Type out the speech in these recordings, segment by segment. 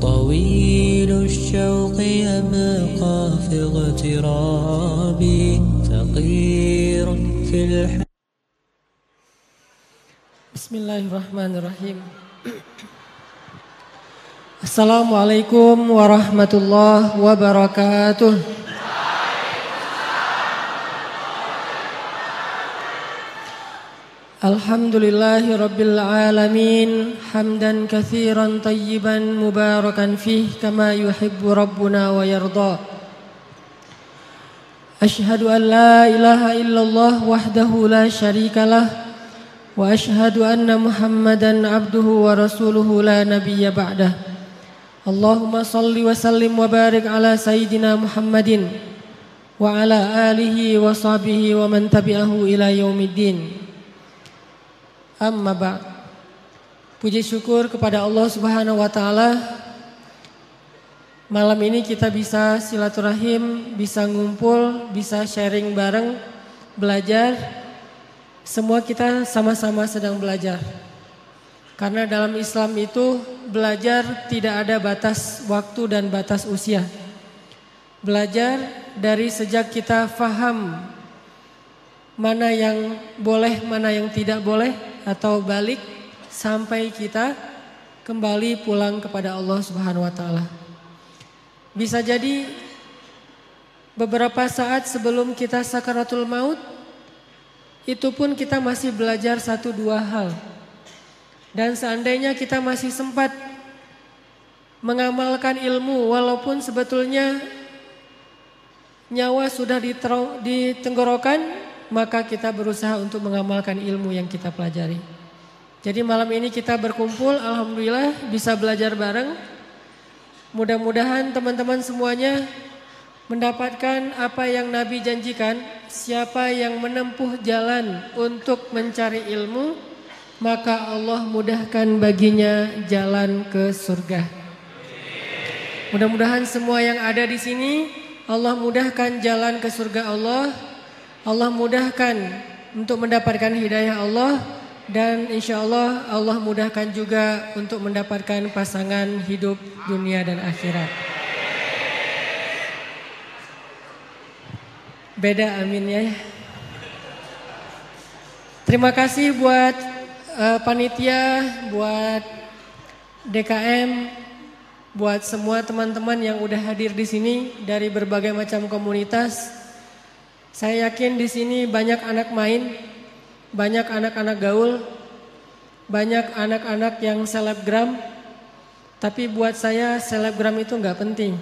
طويل الشوق أما قافض اغترابي فقير في الح... بسم الله الرحمن الرحيم. السلام عليكم ورحمة الله وبركاته. الحمد لله رب العالمين حمدا كثيرا طيبا مباركا فيه كما يحب ربنا ويرضى. أشهد أن لا إله إلا الله وحده لا شريك له وأشهد أن محمدا عبده ورسوله لا نبي بعده. اللهم صل وسلم وبارك على سيدنا محمد وعلى آله وصحبه ومن تبعه إلى يوم الدين. Amma ba' Puji syukur kepada Allah Subhanahu wa taala. Malam ini kita bisa silaturahim, bisa ngumpul, bisa sharing bareng, belajar. Semua kita sama-sama sedang belajar. Karena dalam Islam itu belajar tidak ada batas waktu dan batas usia. Belajar dari sejak kita faham mana yang boleh, mana yang tidak boleh, atau balik sampai kita kembali pulang kepada Allah Subhanahu wa taala. Bisa jadi beberapa saat sebelum kita sakaratul maut itu pun kita masih belajar satu dua hal. Dan seandainya kita masih sempat mengamalkan ilmu walaupun sebetulnya nyawa sudah di tenggorokan, maka kita berusaha untuk mengamalkan ilmu yang kita pelajari. Jadi malam ini kita berkumpul, alhamdulillah bisa belajar bareng. Mudah-mudahan teman-teman semuanya mendapatkan apa yang Nabi janjikan, siapa yang menempuh jalan untuk mencari ilmu, maka Allah mudahkan baginya jalan ke surga. Mudah-mudahan semua yang ada di sini Allah mudahkan jalan ke surga Allah. Allah mudahkan untuk mendapatkan hidayah Allah dan insya Allah Allah mudahkan juga untuk mendapatkan pasangan hidup dunia dan akhirat. Beda amin ya. Terima kasih buat uh, panitia, buat DKM, buat semua teman-teman yang udah hadir di sini dari berbagai macam komunitas. Saya yakin di sini banyak anak main, banyak anak-anak gaul, banyak anak-anak yang selebgram. Tapi buat saya selebgram itu nggak penting.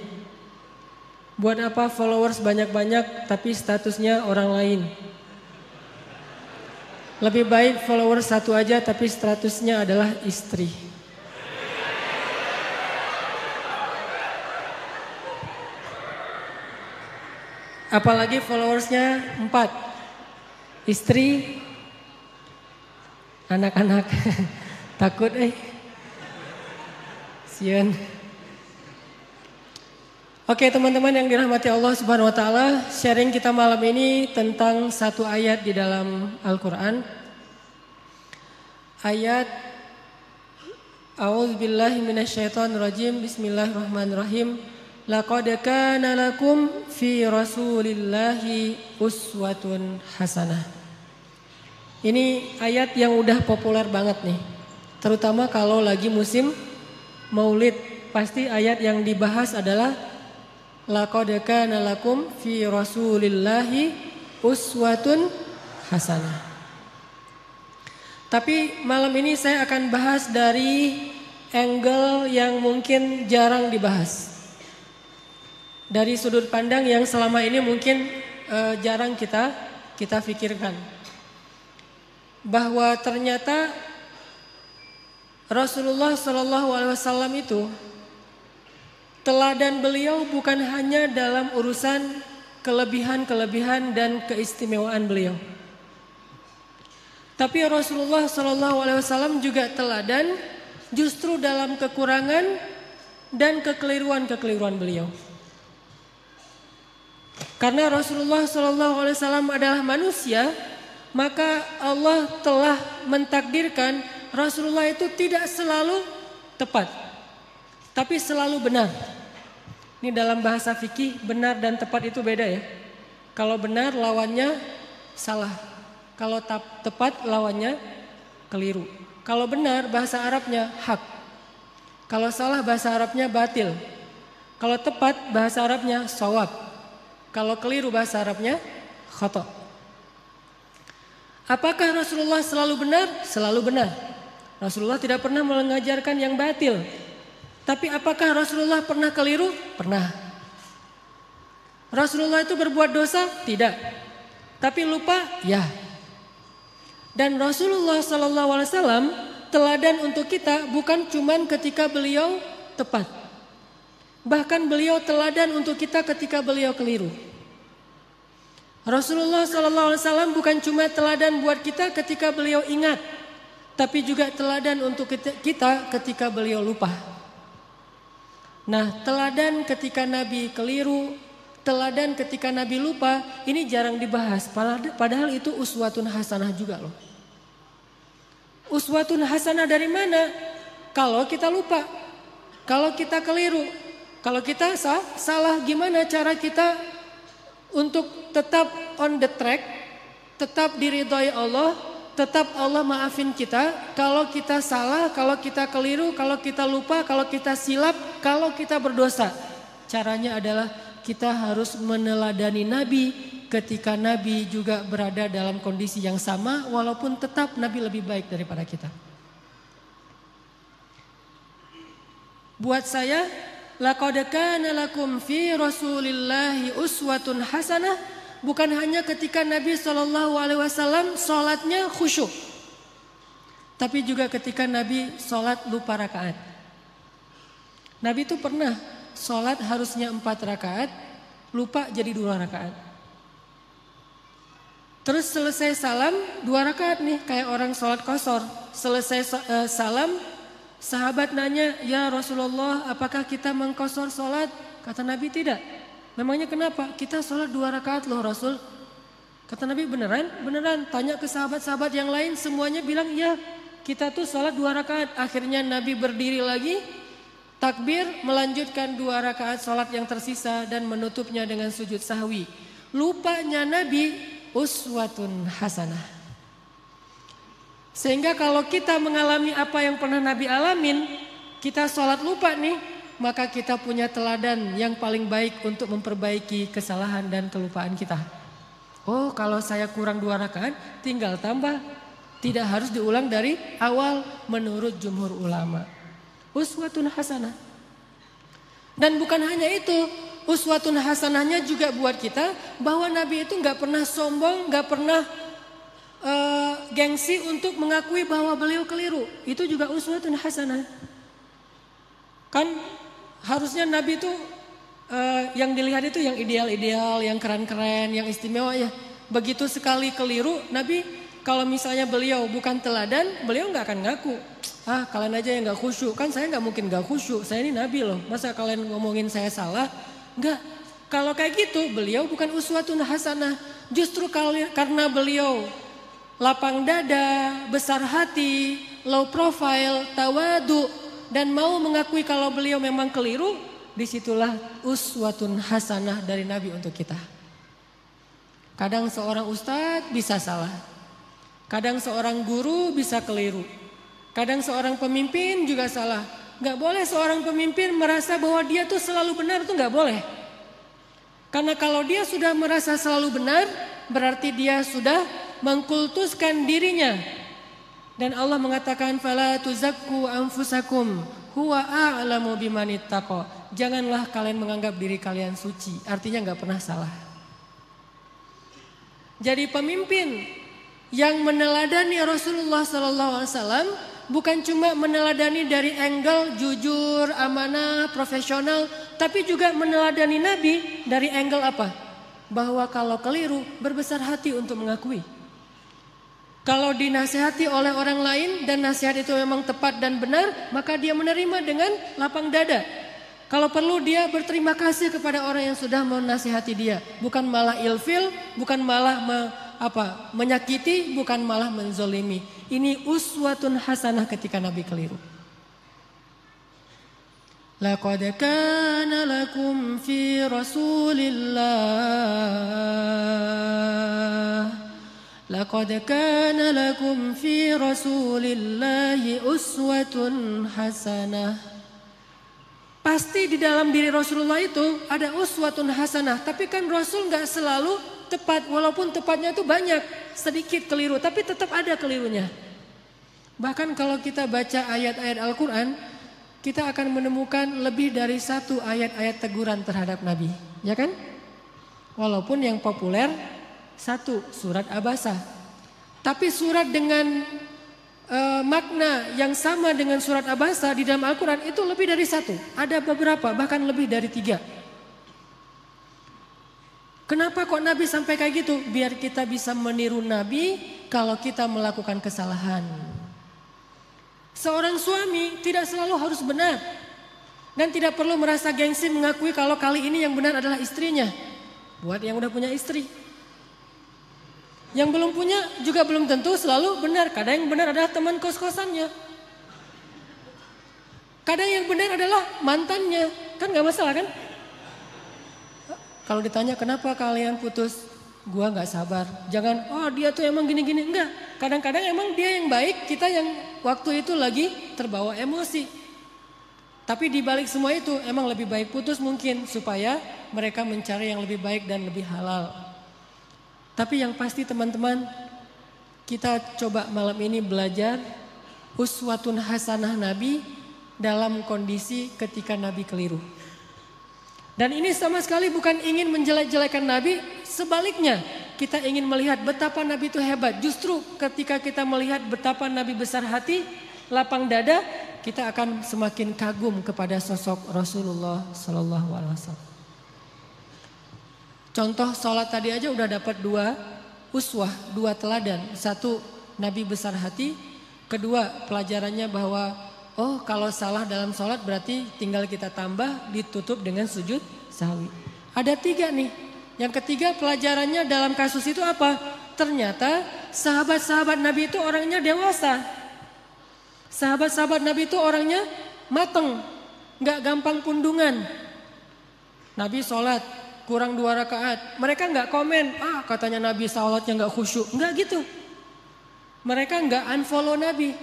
Buat apa followers banyak-banyak tapi statusnya orang lain? Lebih baik followers satu aja tapi statusnya adalah istri. Apalagi followersnya empat. Istri, anak-anak. Takut eh. Sian. Oke teman-teman yang dirahmati Allah Subhanahu wa taala, sharing kita malam ini tentang satu ayat di dalam Al-Qur'an. Ayat A'udzubillahi minasyaitonirrajim. Bismillahirrahmanirrahim. Laqad kana lakum fi Rasulillahi uswatun hasanah. Ini ayat yang udah populer banget nih. Terutama kalau lagi musim Maulid, pasti ayat yang dibahas adalah Laqad kana lakum fi Rasulillahi uswatun hasanah. Tapi malam ini saya akan bahas dari angle yang mungkin jarang dibahas. Dari sudut pandang yang selama ini mungkin uh, jarang kita kita pikirkan. Bahwa ternyata Rasulullah Shallallahu alaihi wasallam itu Teladan beliau bukan hanya dalam urusan kelebihan-kelebihan dan keistimewaan beliau. Tapi Rasulullah Shallallahu Alaihi Wasallam juga teladan justru dalam kekurangan dan kekeliruan-kekeliruan beliau. Karena Rasulullah Shallallahu Alaihi Wasallam adalah manusia, maka Allah telah mentakdirkan Rasulullah itu tidak selalu tepat. tapi selalu benar. Ini dalam bahasa fikih benar dan tepat itu beda ya. Kalau benar lawannya salah. Kalau tepat lawannya keliru. Kalau benar bahasa Arabnya hak. Kalau salah bahasa Arabnya batil. Kalau tepat bahasa Arabnya sawab. Kalau keliru bahasa Arabnya khotok. Apakah Rasulullah selalu benar? Selalu benar. Rasulullah tidak pernah mengajarkan yang batil. Tapi apakah Rasulullah pernah keliru? Pernah. Rasulullah itu berbuat dosa? Tidak. Tapi lupa? Ya. Dan Rasulullah Wasallam teladan untuk kita bukan cuman ketika beliau tepat. Bahkan beliau teladan untuk kita ketika beliau keliru. Rasulullah Wasallam bukan cuma teladan buat kita ketika beliau ingat, tapi juga teladan untuk kita ketika beliau lupa. Nah, teladan ketika Nabi keliru, teladan ketika Nabi lupa, ini jarang dibahas. Padahal itu uswatun hasanah juga loh. Uswatun hasanah dari mana? Kalau kita lupa, kalau kita keliru, kalau kita sah, salah gimana cara kita untuk tetap on the track, tetap diridhoi Allah, tetap Allah maafin kita kalau kita salah, kalau kita keliru, kalau kita lupa, kalau kita silap, kalau kita berdosa. Caranya adalah kita harus meneladani Nabi ketika Nabi juga berada dalam kondisi yang sama walaupun tetap Nabi lebih baik daripada kita. Buat saya, laqad kana lakum fi Rasulillahi uswatun hasanah bukan hanya ketika Nabi Shallallahu Alaihi Wasallam sholatnya khusyuk, tapi juga ketika Nabi sholat lupa rakaat. Nabi itu pernah sholat harusnya empat rakaat, lupa jadi dua rakaat. Terus selesai salam dua rakaat nih kayak orang sholat kosor. Selesai uh, salam sahabat nanya ya Rasulullah apakah kita mengkosor sholat? Kata Nabi tidak. Memangnya kenapa? Kita sholat dua rakaat loh Rasul. Kata Nabi beneran? Beneran. Tanya ke sahabat-sahabat yang lain semuanya bilang iya. Kita tuh sholat dua rakaat. Akhirnya Nabi berdiri lagi. Takbir melanjutkan dua rakaat sholat yang tersisa dan menutupnya dengan sujud sahwi. Lupanya Nabi uswatun hasanah. Sehingga kalau kita mengalami apa yang pernah Nabi alamin, kita sholat lupa nih, maka kita punya teladan yang paling baik untuk memperbaiki kesalahan dan kelupaan kita. Oh, kalau saya kurang dua rakaat, tinggal tambah. Tidak harus diulang dari awal menurut jumhur ulama. Uswatun hasanah. Dan bukan hanya itu, uswatun hasanahnya juga buat kita bahwa Nabi itu nggak pernah sombong, nggak pernah uh, gengsi untuk mengakui bahwa beliau keliru. Itu juga uswatun hasanah. Kan harusnya Nabi itu uh, yang dilihat itu yang ideal-ideal, yang keren-keren, yang istimewa ya. Begitu sekali keliru, Nabi kalau misalnya beliau bukan teladan, beliau nggak akan ngaku. Ah kalian aja yang nggak khusyuk, kan saya nggak mungkin nggak khusyuk. Saya ini Nabi loh, masa kalian ngomongin saya salah? Nggak. Kalau kayak gitu, beliau bukan uswatun hasanah. Justru karena beliau lapang dada, besar hati, low profile, tawadu, dan mau mengakui kalau beliau memang keliru, di situlah uswatun hasanah dari Nabi untuk kita. Kadang seorang ustadz bisa salah. Kadang seorang guru bisa keliru. Kadang seorang pemimpin juga salah. Gak boleh seorang pemimpin merasa bahwa dia tuh selalu benar tuh gak boleh. Karena kalau dia sudah merasa selalu benar, berarti dia sudah mengkultuskan dirinya dan Allah mengatakan fala tuzakku anfusakum huwa a'lamu bimanittaqo. Janganlah kalian menganggap diri kalian suci, artinya nggak pernah salah. Jadi pemimpin yang meneladani Rasulullah sallallahu alaihi wasallam bukan cuma meneladani dari angle jujur, amanah, profesional, tapi juga meneladani Nabi dari angle apa? Bahwa kalau keliru berbesar hati untuk mengakui. Kalau dinasehati oleh orang lain dan nasihat itu memang tepat dan benar, maka dia menerima dengan lapang dada. Kalau perlu dia berterima kasih kepada orang yang sudah menasihati dia, bukan malah ilfil, bukan malah me, apa menyakiti, bukan malah menzolimi. Ini uswatun hasanah ketika Nabi keliru. لقد كان لكم في رسول الله لقد كان لكم في رسول الله أسوة حسنة Pasti di dalam diri Rasulullah itu ada uswatun hasanah. Tapi kan Rasul nggak selalu tepat. Walaupun tepatnya itu banyak. Sedikit keliru. Tapi tetap ada kelirunya. Bahkan kalau kita baca ayat-ayat Al-Quran. Kita akan menemukan lebih dari satu ayat-ayat teguran terhadap Nabi. Ya kan? Walaupun yang populer satu surat Abasa. Tapi surat dengan uh, makna yang sama dengan surat Abasa di dalam Al-Quran itu lebih dari satu. Ada beberapa, bahkan lebih dari tiga. Kenapa kok Nabi sampai kayak gitu? Biar kita bisa meniru Nabi kalau kita melakukan kesalahan. Seorang suami tidak selalu harus benar. Dan tidak perlu merasa gengsi mengakui kalau kali ini yang benar adalah istrinya. Buat yang udah punya istri. Yang belum punya juga belum tentu selalu benar. Kadang yang benar adalah teman kos-kosannya. Kadang yang benar adalah mantannya. Kan gak masalah kan? Kalau ditanya kenapa kalian putus, gua nggak sabar. Jangan, oh dia tuh emang gini-gini. Enggak. Kadang-kadang emang dia yang baik, kita yang waktu itu lagi terbawa emosi. Tapi di balik semua itu emang lebih baik putus mungkin supaya mereka mencari yang lebih baik dan lebih halal. Tapi yang pasti teman-teman kita coba malam ini belajar uswatun hasanah Nabi dalam kondisi ketika Nabi keliru. Dan ini sama sekali bukan ingin menjelek-jelekan Nabi, sebaliknya kita ingin melihat betapa Nabi itu hebat. Justru ketika kita melihat betapa Nabi besar hati, lapang dada, kita akan semakin kagum kepada sosok Rasulullah Sallallahu Alaihi Wasallam. Contoh sholat tadi aja udah dapat dua uswah, dua teladan. Satu Nabi besar hati, kedua pelajarannya bahwa oh kalau salah dalam sholat berarti tinggal kita tambah ditutup dengan sujud sahwi. Ada tiga nih. Yang ketiga pelajarannya dalam kasus itu apa? Ternyata sahabat-sahabat Nabi itu orangnya dewasa. Sahabat-sahabat Nabi itu orangnya mateng, nggak gampang pundungan. Nabi sholat, kurang dua rakaat. Mereka nggak komen, ah katanya Nabi salatnya nggak khusyuk. Nggak gitu. Mereka nggak unfollow Nabi.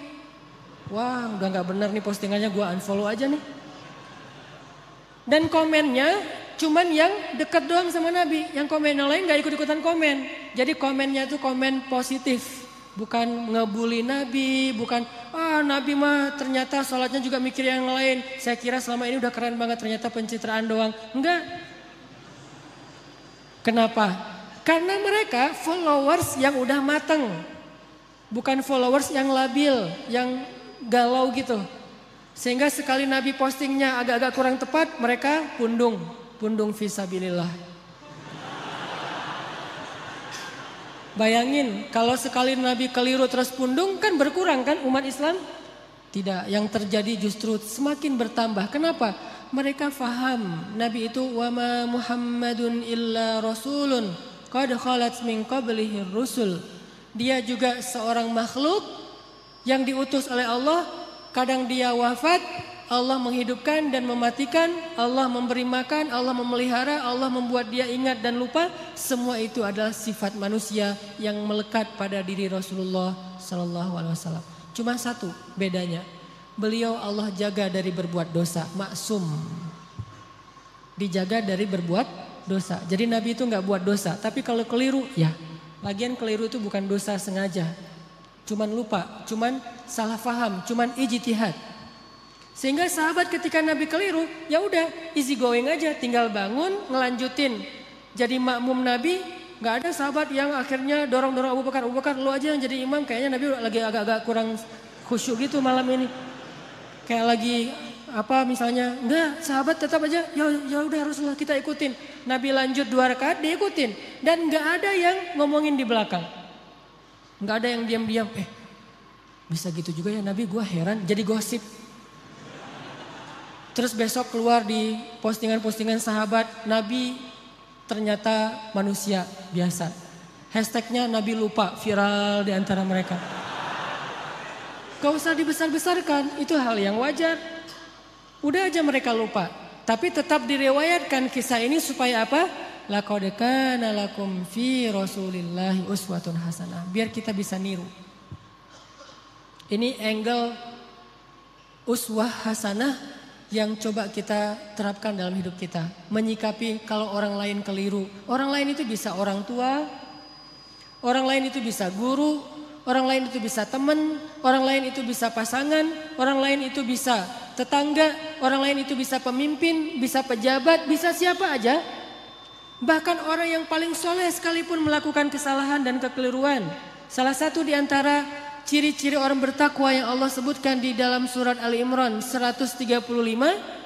Wah udah nggak benar nih postingannya gue unfollow aja nih. Dan komennya cuman yang dekat doang sama Nabi. Yang komen yang lain nggak ikut-ikutan komen. Jadi komennya itu komen positif. Bukan ngebully Nabi, bukan ah Nabi mah ternyata sholatnya juga mikir yang lain. Saya kira selama ini udah keren banget ternyata pencitraan doang. Enggak, Kenapa? Karena mereka followers yang udah mateng. Bukan followers yang labil, yang galau gitu. Sehingga sekali Nabi postingnya agak-agak kurang tepat, mereka pundung. Pundung visabilillah. Bayangin kalau sekali Nabi keliru terus pundung kan berkurang kan umat Islam? Tidak, yang terjadi justru semakin bertambah. Kenapa? Mereka faham Nabi itu wama Muhammadun illa rasulun qad khalat min qablihi rusul. Dia juga seorang makhluk yang diutus oleh Allah, kadang dia wafat, Allah menghidupkan dan mematikan, Allah memberi makan, Allah memelihara, Allah membuat dia ingat dan lupa. Semua itu adalah sifat manusia yang melekat pada diri Rasulullah sallallahu alaihi wasallam. Cuma satu bedanya, Beliau Allah jaga dari berbuat dosa, maksum. Dijaga dari berbuat dosa. Jadi Nabi itu nggak buat dosa, tapi kalau keliru, ya. Lagian keliru itu bukan dosa sengaja. Cuman lupa, cuman salah faham, cuman ijtihad. Sehingga sahabat ketika Nabi keliru, ya udah easy going aja, tinggal bangun, ngelanjutin. Jadi makmum Nabi, nggak ada sahabat yang akhirnya dorong-dorong Abu Bakar, Abu Bakar lu aja yang jadi imam, kayaknya Nabi lagi agak-agak kurang khusyuk gitu malam ini kayak lagi apa misalnya enggak sahabat tetap aja ya ya udah Rasulullah kita ikutin. Nabi lanjut dua rakaat diikutin dan enggak ada yang ngomongin di belakang. Enggak ada yang diam-diam eh bisa gitu juga ya Nabi gue heran jadi gosip. Terus besok keluar di postingan-postingan sahabat Nabi ternyata manusia biasa. Hashtagnya Nabi lupa viral di antara mereka Gak usah dibesar-besarkan, itu hal yang wajar. Udah aja mereka lupa. Tapi tetap direwayatkan kisah ini supaya apa? Laqad kana lakum fi Rasulillahi uswatun hasanah. Biar kita bisa niru. Ini angle uswah hasanah yang coba kita terapkan dalam hidup kita. Menyikapi kalau orang lain keliru. Orang lain itu bisa orang tua, orang lain itu bisa guru, orang lain itu bisa teman, orang lain itu bisa pasangan, orang lain itu bisa tetangga, orang lain itu bisa pemimpin, bisa pejabat, bisa siapa aja. Bahkan orang yang paling soleh sekalipun melakukan kesalahan dan kekeliruan. Salah satu di antara ciri-ciri orang bertakwa yang Allah sebutkan di dalam surat Ali Imran 135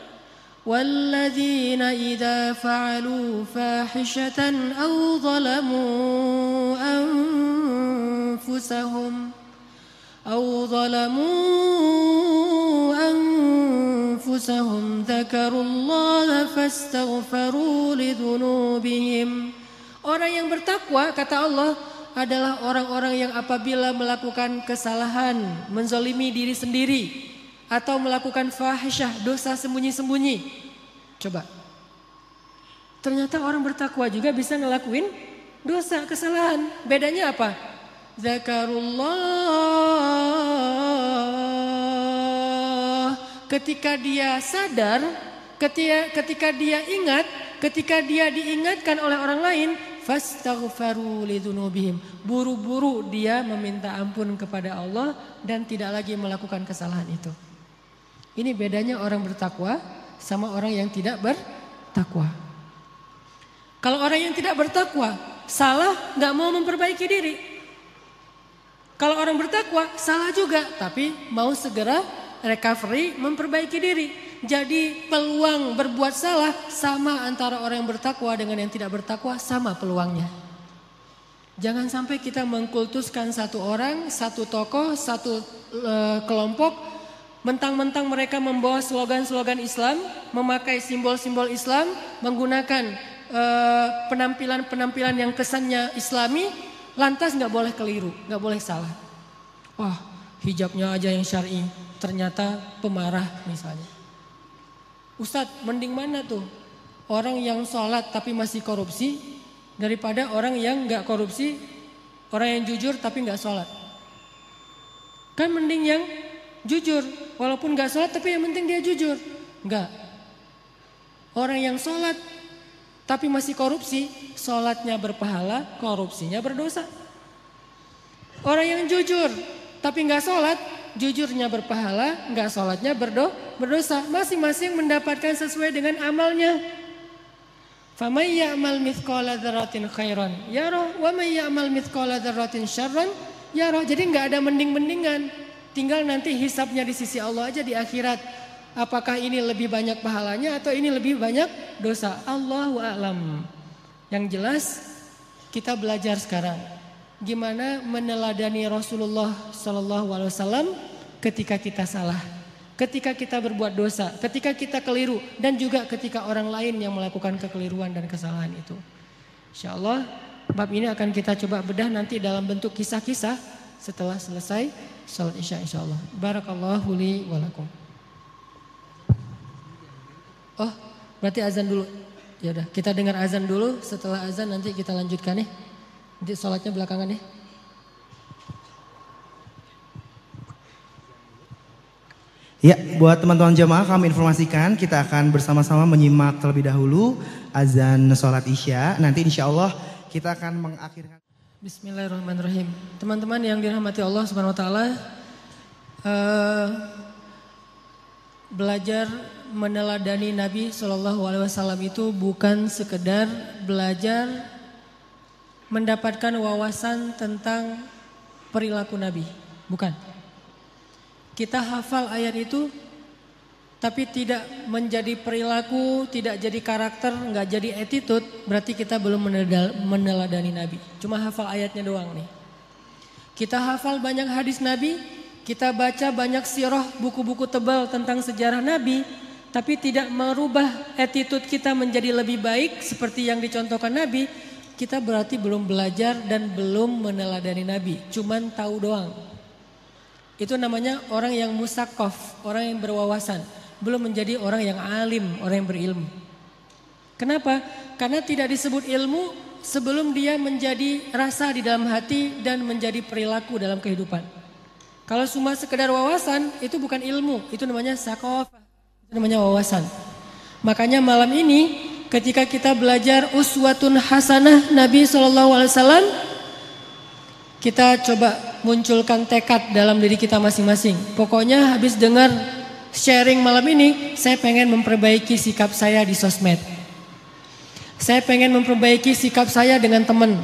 والذين إذا فعلوا فاحشة أو ظلموا أنفسهم أو ظلموا أنفسهم ذكروا الله فاستغفروا لذنوبهم Orang yang bertakwa kata Allah adalah orang-orang yang apabila melakukan kesalahan, menzolimi diri sendiri, atau melakukan fahisyah, dosa sembunyi-sembunyi. Coba. Ternyata orang bertakwa juga bisa ngelakuin dosa, kesalahan. Bedanya apa? Zakarullah. Ketika dia sadar, ketika, ketika dia ingat, ketika dia diingatkan oleh orang lain, fastaghfaru lidzunubihim. Buru-buru dia meminta ampun kepada Allah dan tidak lagi melakukan kesalahan itu. Ini bedanya orang bertakwa sama orang yang tidak bertakwa. Kalau orang yang tidak bertakwa salah nggak mau memperbaiki diri. Kalau orang bertakwa salah juga tapi mau segera recovery memperbaiki diri. Jadi peluang berbuat salah sama antara orang yang bertakwa dengan yang tidak bertakwa sama peluangnya. Jangan sampai kita mengkultuskan satu orang, satu tokoh, satu e, kelompok mentang-mentang mereka membawa slogan-slogan Islam, memakai simbol-simbol Islam, menggunakan penampilan-penampilan yang kesannya Islami, lantas nggak boleh keliru, nggak boleh salah. Wah, hijabnya aja yang syar'i, ternyata pemarah misalnya. Ustadz mending mana tuh? Orang yang sholat tapi masih korupsi daripada orang yang nggak korupsi, orang yang jujur tapi nggak sholat. Kan mending yang jujur, walaupun nggak sholat tapi yang penting dia jujur. Nggak. Orang yang sholat tapi masih korupsi, sholatnya berpahala, korupsinya berdosa. Orang yang jujur tapi nggak sholat, jujurnya berpahala, nggak sholatnya berdo, berdosa. Masing-masing mendapatkan sesuai dengan amalnya. Famay ya'mal mithqala dzarratin khairan yarah wa may ya'mal mithqala dzarratin syarran. Jadi nggak ada mending-mendingan. Tinggal nanti hisapnya di sisi Allah aja di akhirat. Apakah ini lebih banyak pahalanya atau ini lebih banyak dosa? Allahu a'lam. Yang jelas kita belajar sekarang gimana meneladani Rasulullah Sallallahu Alaihi Wasallam ketika kita salah, ketika kita berbuat dosa, ketika kita keliru, dan juga ketika orang lain yang melakukan kekeliruan dan kesalahan itu. Insya Allah bab ini akan kita coba bedah nanti dalam bentuk kisah-kisah setelah selesai sholat isya insya Allah. Barakallahu li walakum. Oh, berarti azan dulu. Ya udah, kita dengar azan dulu. Setelah azan nanti kita lanjutkan nih. Nanti sholatnya belakangan nih. Ya, buat teman-teman jemaah kami informasikan kita akan bersama-sama menyimak terlebih dahulu azan sholat isya. Nanti insya Allah kita akan mengakhirkan. Bismillahirrahmanirrahim. Teman-teman yang dirahmati Allah Subhanahu Wa Taala, uh, belajar meneladani Nabi Shallallahu Alaihi Wasallam itu bukan sekedar belajar mendapatkan wawasan tentang perilaku Nabi, bukan kita hafal ayat itu tapi tidak menjadi perilaku, tidak jadi karakter, nggak jadi attitude, berarti kita belum meneladani Nabi. Cuma hafal ayatnya doang nih. Kita hafal banyak hadis Nabi, kita baca banyak sirah, buku-buku tebal tentang sejarah Nabi, tapi tidak merubah attitude kita menjadi lebih baik seperti yang dicontohkan Nabi, kita berarti belum belajar dan belum meneladani Nabi, cuman tahu doang. Itu namanya orang yang musakof, orang yang berwawasan. Belum menjadi orang yang alim, orang yang berilmu. Kenapa? Karena tidak disebut ilmu sebelum dia menjadi rasa di dalam hati dan menjadi perilaku dalam kehidupan. Kalau cuma sekedar wawasan itu bukan ilmu, itu namanya sakof, itu namanya wawasan. Makanya malam ini ketika kita belajar uswatun hasanah Nabi SAW, kita coba munculkan tekad dalam diri kita masing-masing. Pokoknya habis dengar sharing malam ini, saya pengen memperbaiki sikap saya di sosmed. Saya pengen memperbaiki sikap saya dengan teman.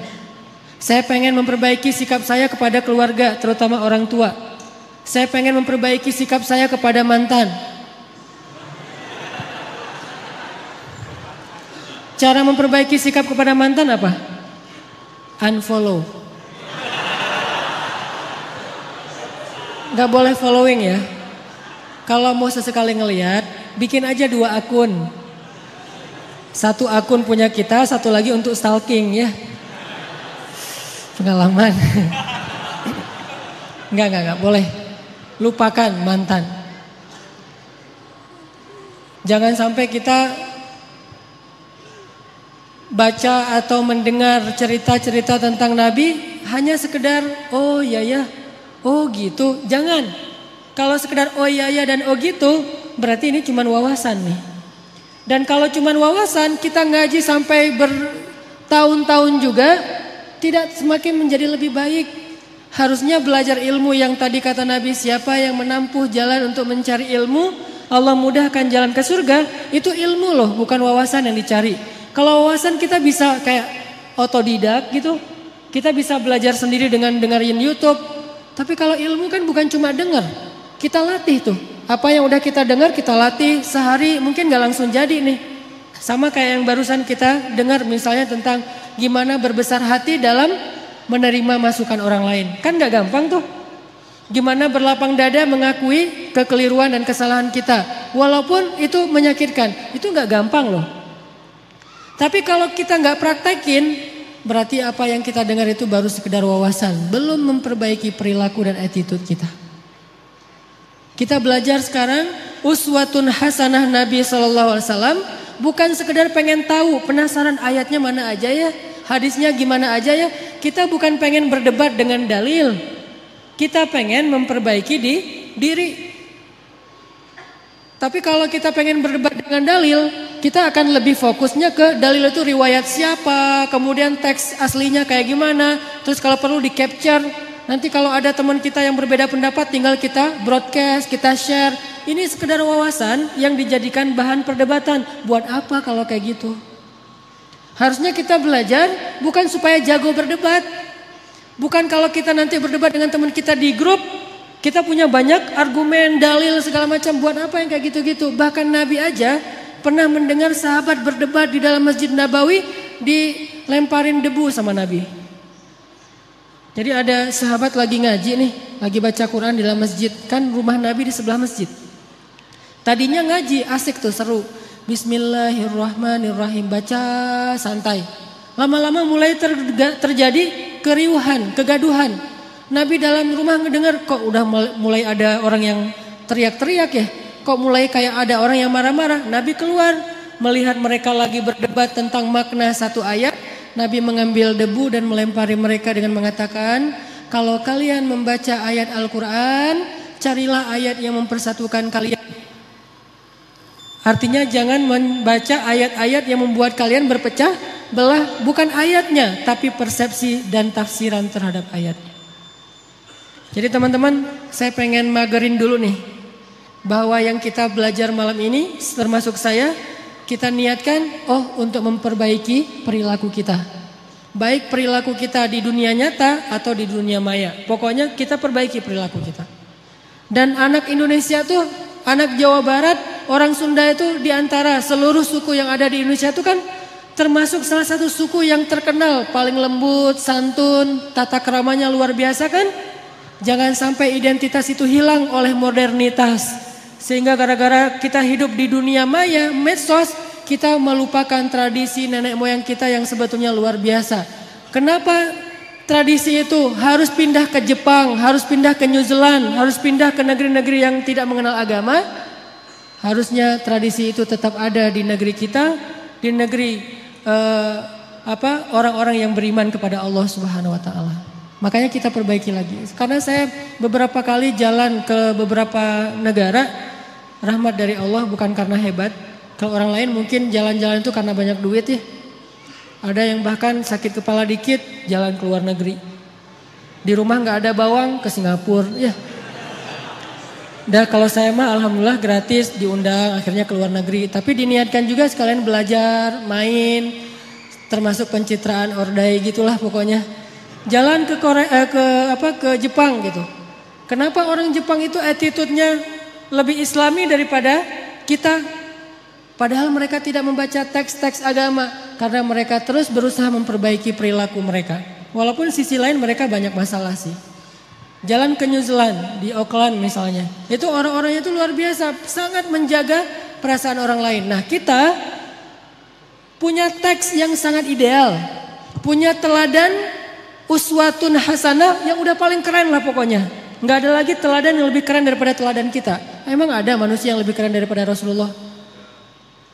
Saya pengen memperbaiki sikap saya kepada keluarga, terutama orang tua. Saya pengen memperbaiki sikap saya kepada mantan. Cara memperbaiki sikap kepada mantan apa? Unfollow. Gak boleh following ya. Kalau mau sesekali ngeliat, bikin aja dua akun. Satu akun punya kita, satu lagi untuk stalking ya. Pengalaman. Enggak, enggak, enggak boleh. Lupakan mantan. Jangan sampai kita baca atau mendengar cerita-cerita tentang Nabi hanya sekedar oh ya ya, oh gitu. Jangan. Kalau sekedar oh ya ya dan oh gitu, berarti ini cuma wawasan nih. Dan kalau cuma wawasan, kita ngaji sampai bertahun-tahun juga tidak semakin menjadi lebih baik. Harusnya belajar ilmu yang tadi kata Nabi, siapa yang menempuh jalan untuk mencari ilmu, Allah mudahkan jalan ke surga, itu ilmu loh, bukan wawasan yang dicari. Kalau wawasan kita bisa kayak otodidak gitu. Kita bisa belajar sendiri dengan dengerin YouTube. Tapi kalau ilmu kan bukan cuma dengar. Kita latih tuh. Apa yang udah kita dengar kita latih sehari mungkin gak langsung jadi nih. Sama kayak yang barusan kita dengar misalnya tentang gimana berbesar hati dalam menerima masukan orang lain. Kan gak gampang tuh. Gimana berlapang dada mengakui kekeliruan dan kesalahan kita. Walaupun itu menyakitkan. Itu gak gampang loh. Tapi kalau kita nggak praktekin, berarti apa yang kita dengar itu baru sekedar wawasan, belum memperbaiki perilaku dan attitude kita. Kita belajar sekarang uswatun hasanah Nabi Shallallahu Alaihi Wasallam bukan sekedar pengen tahu penasaran ayatnya mana aja ya, hadisnya gimana aja ya. Kita bukan pengen berdebat dengan dalil, kita pengen memperbaiki di diri. Tapi kalau kita pengen berdebat dengan dalil, kita akan lebih fokusnya ke dalil itu riwayat siapa, kemudian teks aslinya kayak gimana, terus kalau perlu di capture. Nanti kalau ada teman kita yang berbeda pendapat tinggal kita broadcast, kita share. Ini sekedar wawasan yang dijadikan bahan perdebatan. Buat apa kalau kayak gitu? Harusnya kita belajar bukan supaya jago berdebat. Bukan kalau kita nanti berdebat dengan teman kita di grup, kita punya banyak argumen, dalil segala macam buat apa yang kayak gitu-gitu. Bahkan Nabi aja pernah mendengar sahabat berdebat di dalam Masjid Nabawi dilemparin debu sama Nabi. Jadi ada sahabat lagi ngaji nih, lagi baca Quran di dalam masjid. Kan rumah Nabi di sebelah masjid. Tadinya ngaji asik tuh seru. Bismillahirrahmanirrahim baca santai. Lama-lama mulai terjadi keriuhan, kegaduhan. Nabi dalam rumah ngedengar kok udah mulai ada orang yang teriak-teriak ya. Kok mulai kayak ada orang yang marah-marah. Nabi keluar melihat mereka lagi berdebat tentang makna satu ayat. Nabi mengambil debu dan melempari mereka dengan mengatakan, kalau kalian membaca ayat Al-Quran, carilah ayat yang mempersatukan kalian. Artinya jangan membaca ayat-ayat yang membuat kalian berpecah belah, bukan ayatnya, tapi persepsi dan tafsiran terhadap ayatnya. Jadi teman-teman, saya pengen magerin dulu nih bahwa yang kita belajar malam ini termasuk saya kita niatkan oh untuk memperbaiki perilaku kita. Baik perilaku kita di dunia nyata atau di dunia maya. Pokoknya kita perbaiki perilaku kita. Dan anak Indonesia tuh, anak Jawa Barat, orang Sunda itu di antara seluruh suku yang ada di Indonesia itu kan termasuk salah satu suku yang terkenal paling lembut, santun, tata keramanya luar biasa kan? Jangan sampai identitas itu hilang oleh modernitas. Sehingga gara-gara kita hidup di dunia maya, medsos, kita melupakan tradisi nenek moyang kita yang sebetulnya luar biasa. Kenapa tradisi itu harus pindah ke Jepang, harus pindah ke New Zealand, harus pindah ke negeri-negeri yang tidak mengenal agama? Harusnya tradisi itu tetap ada di negeri kita, di negeri uh, apa orang-orang yang beriman kepada Allah Subhanahu wa taala. Makanya kita perbaiki lagi. Karena saya beberapa kali jalan ke beberapa negara, rahmat dari Allah bukan karena hebat. Kalau orang lain mungkin jalan-jalan itu karena banyak duit ya. Ada yang bahkan sakit kepala dikit jalan ke luar negeri. Di rumah nggak ada bawang ke Singapura ya. Dan kalau saya mah alhamdulillah gratis diundang akhirnya ke luar negeri. Tapi diniatkan juga sekalian belajar, main, termasuk pencitraan ordai gitulah pokoknya. Jalan ke Korea, eh, ke apa ke Jepang gitu. Kenapa orang Jepang itu attitude-nya lebih islami daripada kita? Padahal mereka tidak membaca teks-teks agama karena mereka terus berusaha memperbaiki perilaku mereka. Walaupun sisi lain mereka banyak masalah sih. Jalan ke New Zealand di Auckland misalnya. Itu orang-orangnya itu luar biasa, sangat menjaga perasaan orang lain. Nah, kita punya teks yang sangat ideal, punya teladan uswatun hasanah yang udah paling keren lah pokoknya. Nggak ada lagi teladan yang lebih keren daripada teladan kita. Emang ada manusia yang lebih keren daripada Rasulullah?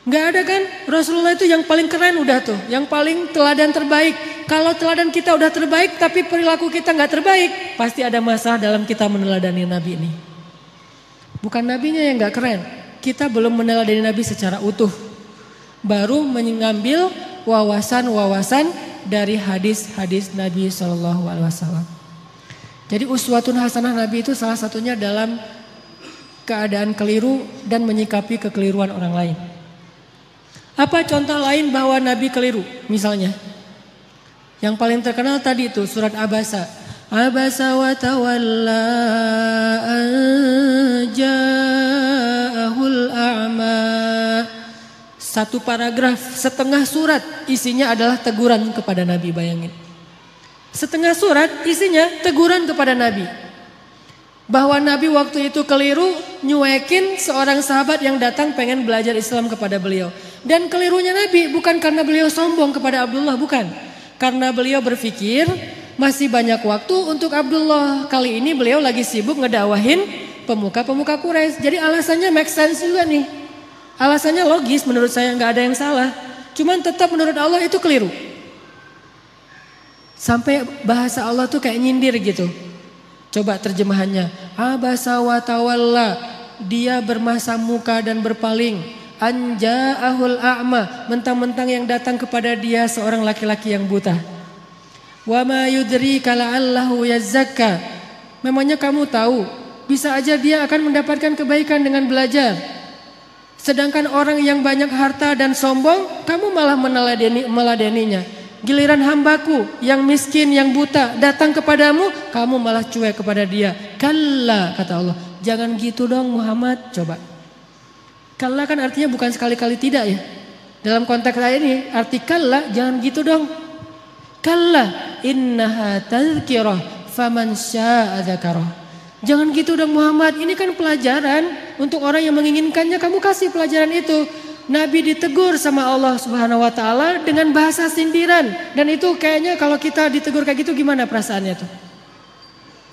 Nggak ada kan? Rasulullah itu yang paling keren udah tuh, yang paling teladan terbaik. Kalau teladan kita udah terbaik tapi perilaku kita nggak terbaik, pasti ada masalah dalam kita meneladani Nabi ini. Bukan nabinya yang nggak keren, kita belum meneladani Nabi secara utuh. Baru mengambil wawasan-wawasan dari hadis-hadis Nabi Shallallahu Alaihi Wasallam. Jadi uswatun hasanah Nabi itu salah satunya dalam keadaan keliru dan menyikapi kekeliruan orang lain. Apa contoh lain bahwa Nabi keliru? Misalnya, yang paling terkenal tadi itu surat Abasa. Abasa wa tawalla ja'ahul a'ma satu paragraf, setengah surat isinya adalah teguran kepada Nabi, bayangin. Setengah surat isinya teguran kepada Nabi. Bahwa Nabi waktu itu keliru nyuekin seorang sahabat yang datang pengen belajar Islam kepada beliau. Dan kelirunya Nabi bukan karena beliau sombong kepada Abdullah, bukan. Karena beliau berpikir masih banyak waktu untuk Abdullah. Kali ini beliau lagi sibuk ngedawahin pemuka-pemuka Quraisy. Jadi alasannya make sense juga nih. Alasannya logis menurut saya nggak ada yang salah. Cuman tetap menurut Allah itu keliru. Sampai bahasa Allah tuh kayak nyindir gitu. Coba terjemahannya. Abasa wa tawalla. Dia bermasa muka dan berpaling. Anja'ahul a'ma. Mentang-mentang yang datang kepada dia seorang laki-laki yang buta. Wa ma yudri kala'allahu yazakka. Memangnya kamu tahu. Bisa aja dia akan mendapatkan kebaikan dengan belajar. Sedangkan orang yang banyak harta dan sombong, kamu malah meneladeni, meladeninya. Giliran hambaku yang miskin, yang buta datang kepadamu, kamu malah cuek kepada dia. Kalla kata Allah. Jangan gitu dong Muhammad, coba. Kalla kan artinya bukan sekali-kali tidak ya. Dalam konteks ini arti kalla jangan gitu dong. Kalla innaha tazkirah faman syaa Jangan gitu dong Muhammad, ini kan pelajaran untuk orang yang menginginkannya kamu kasih pelajaran itu. Nabi ditegur sama Allah Subhanahu wa taala dengan bahasa sindiran dan itu kayaknya kalau kita ditegur kayak gitu gimana perasaannya tuh?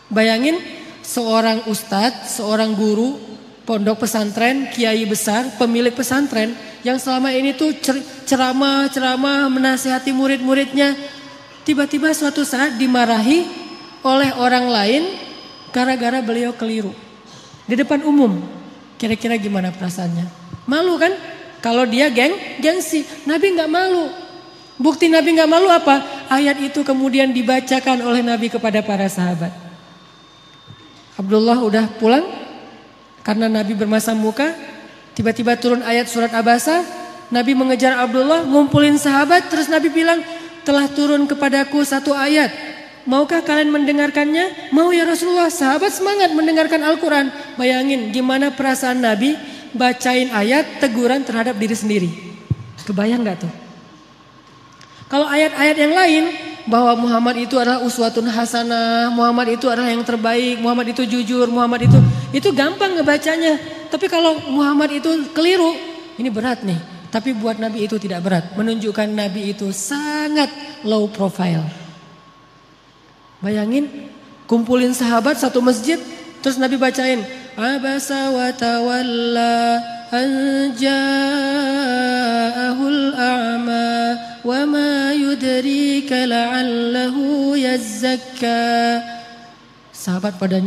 Bayangin seorang ustadz, seorang guru pondok pesantren, kiai besar, pemilik pesantren yang selama ini tuh ceramah-ceramah menasihati murid-muridnya tiba-tiba suatu saat dimarahi oleh orang lain gara-gara beliau keliru. Di depan umum, kira-kira gimana perasaannya? Malu kan? Kalau dia geng, gengsi. Nabi nggak malu. Bukti Nabi nggak malu apa? Ayat itu kemudian dibacakan oleh Nabi kepada para sahabat. Abdullah udah pulang karena Nabi bermasa muka. Tiba-tiba turun ayat surat Abasa. Nabi mengejar Abdullah, ngumpulin sahabat. Terus Nabi bilang, telah turun kepadaku satu ayat Maukah kalian mendengarkannya? Mau ya Rasulullah. Sahabat semangat mendengarkan Al-Quran. Bayangin gimana perasaan Nabi bacain ayat teguran terhadap diri sendiri. Kebayang gak tuh? Kalau ayat-ayat yang lain bahwa Muhammad itu adalah uswatun hasanah, Muhammad itu adalah yang terbaik, Muhammad itu jujur, Muhammad itu itu gampang ngebacanya. Tapi kalau Muhammad itu keliru, ini berat nih. Tapi buat Nabi itu tidak berat, menunjukkan Nabi itu sangat low profile. Bayangin kumpulin sahabat satu masjid terus Nabi bacain abasa wa tawalla أن جاءه الأعمى وما يدريك لعله يزكى Sahabat pada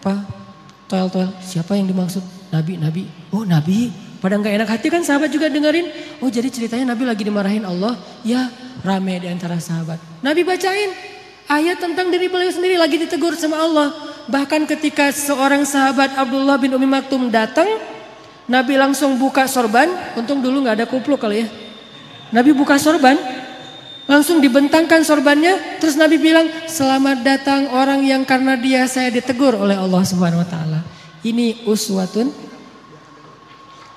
apa? Toel-toel, siapa yang dimaksud? Nabi, Nabi. Oh Nabi, pada nggak enak hati kan sahabat juga dengerin. Oh jadi ceritanya Nabi lagi dimarahin Allah. Ya rame di antara sahabat. Nabi bacain ayat tentang diri beliau sendiri lagi ditegur sama Allah. Bahkan ketika seorang sahabat Abdullah bin Umi Maktum datang. Nabi langsung buka sorban. Untung dulu nggak ada kupluk kali ya. Nabi buka sorban. Langsung dibentangkan sorbannya, terus Nabi bilang, "Selamat datang orang yang karena dia saya ditegur oleh Allah Subhanahu wa taala." Ini uswatun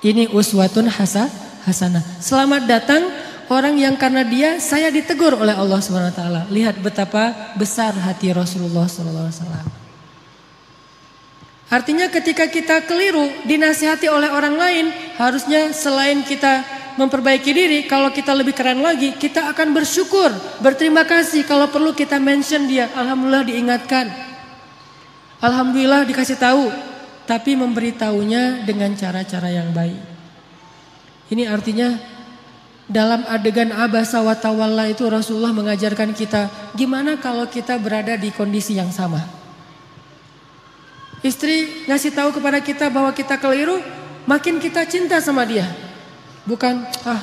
ini uswatun hasa, hasanah. Selamat datang orang yang karena dia saya ditegur oleh Allah Subhanahu wa taala. Lihat betapa besar hati Rasulullah sallallahu alaihi wasallam. Artinya ketika kita keliru dinasihati oleh orang lain, harusnya selain kita memperbaiki diri, kalau kita lebih keren lagi, kita akan bersyukur, berterima kasih. Kalau perlu kita mention dia, alhamdulillah diingatkan. Alhamdulillah dikasih tahu, tapi memberitahunya dengan cara-cara yang baik. Ini artinya dalam adegan abasa wa tawalla itu Rasulullah mengajarkan kita gimana kalau kita berada di kondisi yang sama. Istri ngasih tahu kepada kita bahwa kita keliru, makin kita cinta sama dia. Bukan, ah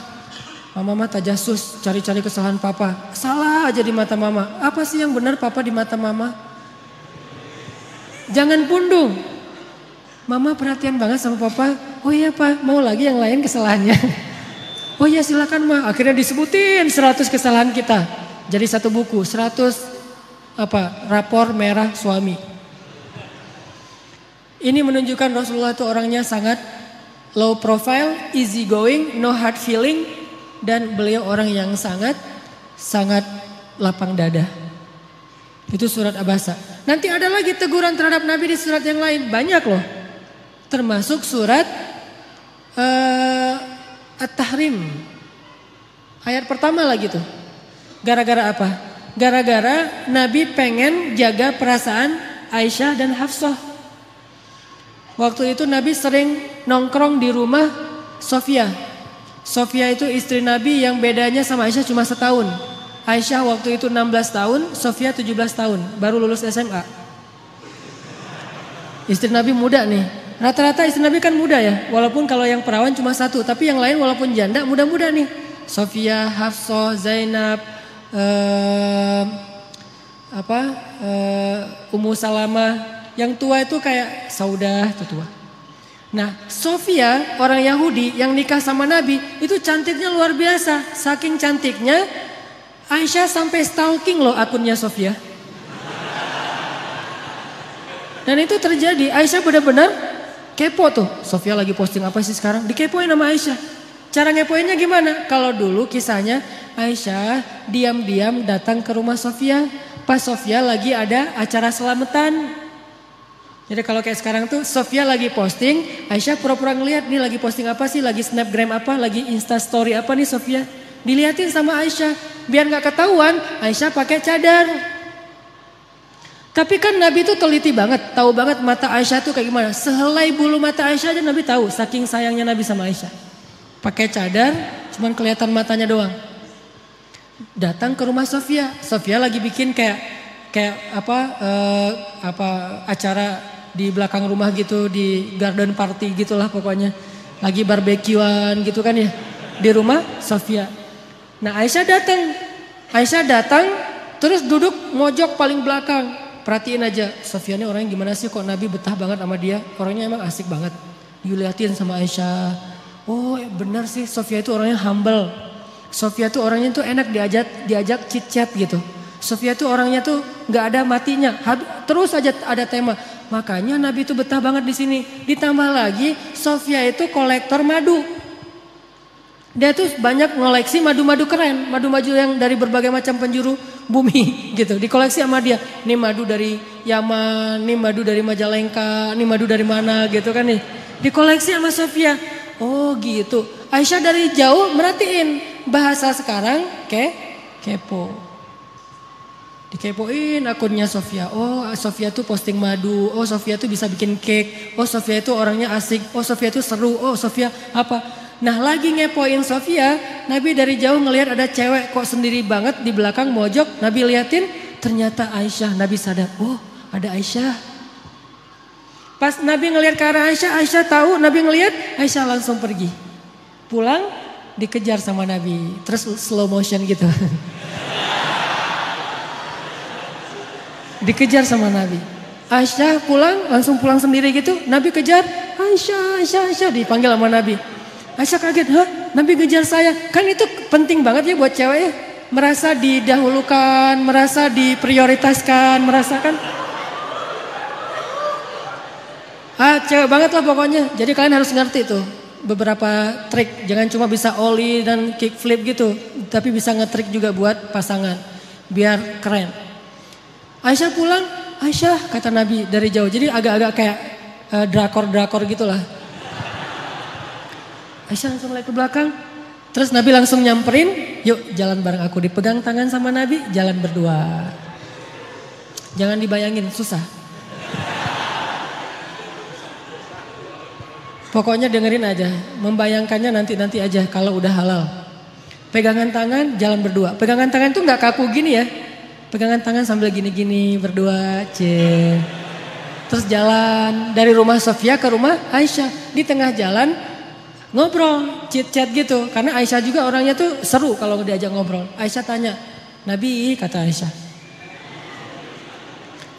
mama mah tajasus cari-cari kesalahan papa. Salah aja di mata mama. Apa sih yang benar papa di mata mama? Jangan pundung. Mama perhatian banget sama papa. Oh iya pak, mau lagi yang lain kesalahannya. Oh iya silakan ma. Akhirnya disebutin 100 kesalahan kita. Jadi satu buku, 100 apa rapor merah suami. Ini menunjukkan Rasulullah itu orangnya sangat low profile, easy going, no hard feeling dan beliau orang yang sangat sangat lapang dada. Itu surat Abasa. Nanti ada lagi teguran terhadap Nabi di surat yang lain, banyak loh. Termasuk surat uh, At-Tahrim. Ayat pertama lagi tuh. Gara-gara apa? Gara-gara Nabi pengen jaga perasaan Aisyah dan Hafsah. Waktu itu Nabi sering nongkrong di rumah Sofia. Sofia itu istri Nabi yang bedanya sama Aisyah cuma setahun. Aisyah waktu itu 16 tahun, Sofia 17 tahun, baru lulus SMA. Istri Nabi muda nih. Rata-rata istri Nabi kan muda ya, walaupun kalau yang perawan cuma satu, tapi yang lain walaupun janda muda-muda nih. Sofia, Hafsah, Zainab, uh, apa, uh, Ummu Salamah, yang tua itu kayak Saudah itu tua. Nah, Sofia orang Yahudi yang nikah sama Nabi itu cantiknya luar biasa. Saking cantiknya Aisyah sampai stalking loh akunnya Sofia. Dan itu terjadi. Aisyah benar-benar kepo tuh. Sofia lagi posting apa sih sekarang? Dikepoin sama Aisyah. Cara ngepoinnya gimana? Kalau dulu kisahnya Aisyah diam-diam datang ke rumah Sofia. Pas Sofia lagi ada acara selamatan. Jadi kalau kayak sekarang tuh Sofia lagi posting, Aisyah pura-pura ngeliat nih lagi posting apa sih, lagi snapgram apa, lagi insta story apa nih Sofia. Diliatin sama Aisyah, biar nggak ketahuan Aisyah pakai cadar. Tapi kan Nabi itu teliti banget, tahu banget mata Aisyah tuh kayak gimana. Sehelai bulu mata Aisyah aja Nabi tahu, saking sayangnya Nabi sama Aisyah. Pakai cadar, cuman kelihatan matanya doang. Datang ke rumah Sofia, Sofia lagi bikin kayak kayak apa uh, apa acara di belakang rumah gitu di garden party gitulah pokoknya lagi barbekyuan gitu kan ya di rumah Sofia. Nah Aisyah datang, Aisyah datang terus duduk mojok paling belakang. Perhatiin aja Sofia ini orangnya gimana sih kok Nabi betah banget sama dia. Orangnya emang asik banget. Diliatin sama Aisyah. Oh benar sih Sofia itu orangnya humble. Sofia itu orangnya tuh enak diajak diajak chit gitu. Sofia itu orangnya tuh nggak ada matinya. Terus aja ada tema. Makanya Nabi itu betah banget di sini. Ditambah lagi Sofia itu kolektor madu. Dia tuh banyak ngoleksi madu-madu keren, madu-madu yang dari berbagai macam penjuru bumi gitu. Dikoleksi sama dia. Ini madu dari Yaman, ini madu dari Majalengka, ini madu dari mana gitu kan nih. Dikoleksi sama Sofia. Oh gitu. Aisyah dari jauh merhatiin bahasa sekarang ke kepo. Dikepoin akunnya Sofia. Oh Sofia tuh posting madu. Oh Sofia tuh bisa bikin cake. Oh Sofia itu orangnya asik. Oh Sofia tuh seru. Oh Sofia apa? Nah lagi ngepoin Sofia. Nabi dari jauh ngelihat ada cewek kok sendiri banget di belakang mojok. Nabi liatin ternyata Aisyah. Nabi sadar. Oh ada Aisyah. Pas Nabi ngelihat ke arah Aisyah. Aisyah tahu Nabi ngelihat. Aisyah langsung pergi. Pulang dikejar sama Nabi. Terus slow motion gitu. Dikejar sama Nabi. Aisyah pulang, langsung pulang sendiri gitu. Nabi kejar, Aisyah, Aisyah, Aisyah. Dipanggil sama Nabi. Aisyah kaget, hah Nabi kejar saya. Kan itu penting banget ya buat cewek ya. Merasa didahulukan, merasa diprioritaskan, merasakan. Ah, cewek banget lah pokoknya. Jadi kalian harus ngerti tuh beberapa trik. Jangan cuma bisa ollie dan kick flip gitu. Tapi bisa ngetrik juga buat pasangan. Biar keren. Aisyah pulang, Aisyah kata Nabi dari jauh. Jadi agak-agak kayak uh, drakor-drakor gitulah. Aisyah langsung mulai ke belakang. Terus Nabi langsung nyamperin, yuk jalan bareng aku. Dipegang tangan sama Nabi, jalan berdua. Jangan dibayangin, susah. Pokoknya dengerin aja, membayangkannya nanti-nanti aja kalau udah halal. Pegangan tangan, jalan berdua. Pegangan tangan tuh nggak kaku gini ya, Pegangan tangan sambil gini-gini berdua, c. Terus jalan dari rumah Sofia ke rumah Aisyah. Di tengah jalan ngobrol, chat-chat gitu. Karena Aisyah juga orangnya tuh seru kalau diajak ngobrol. Aisyah tanya, Nabi kata Aisyah.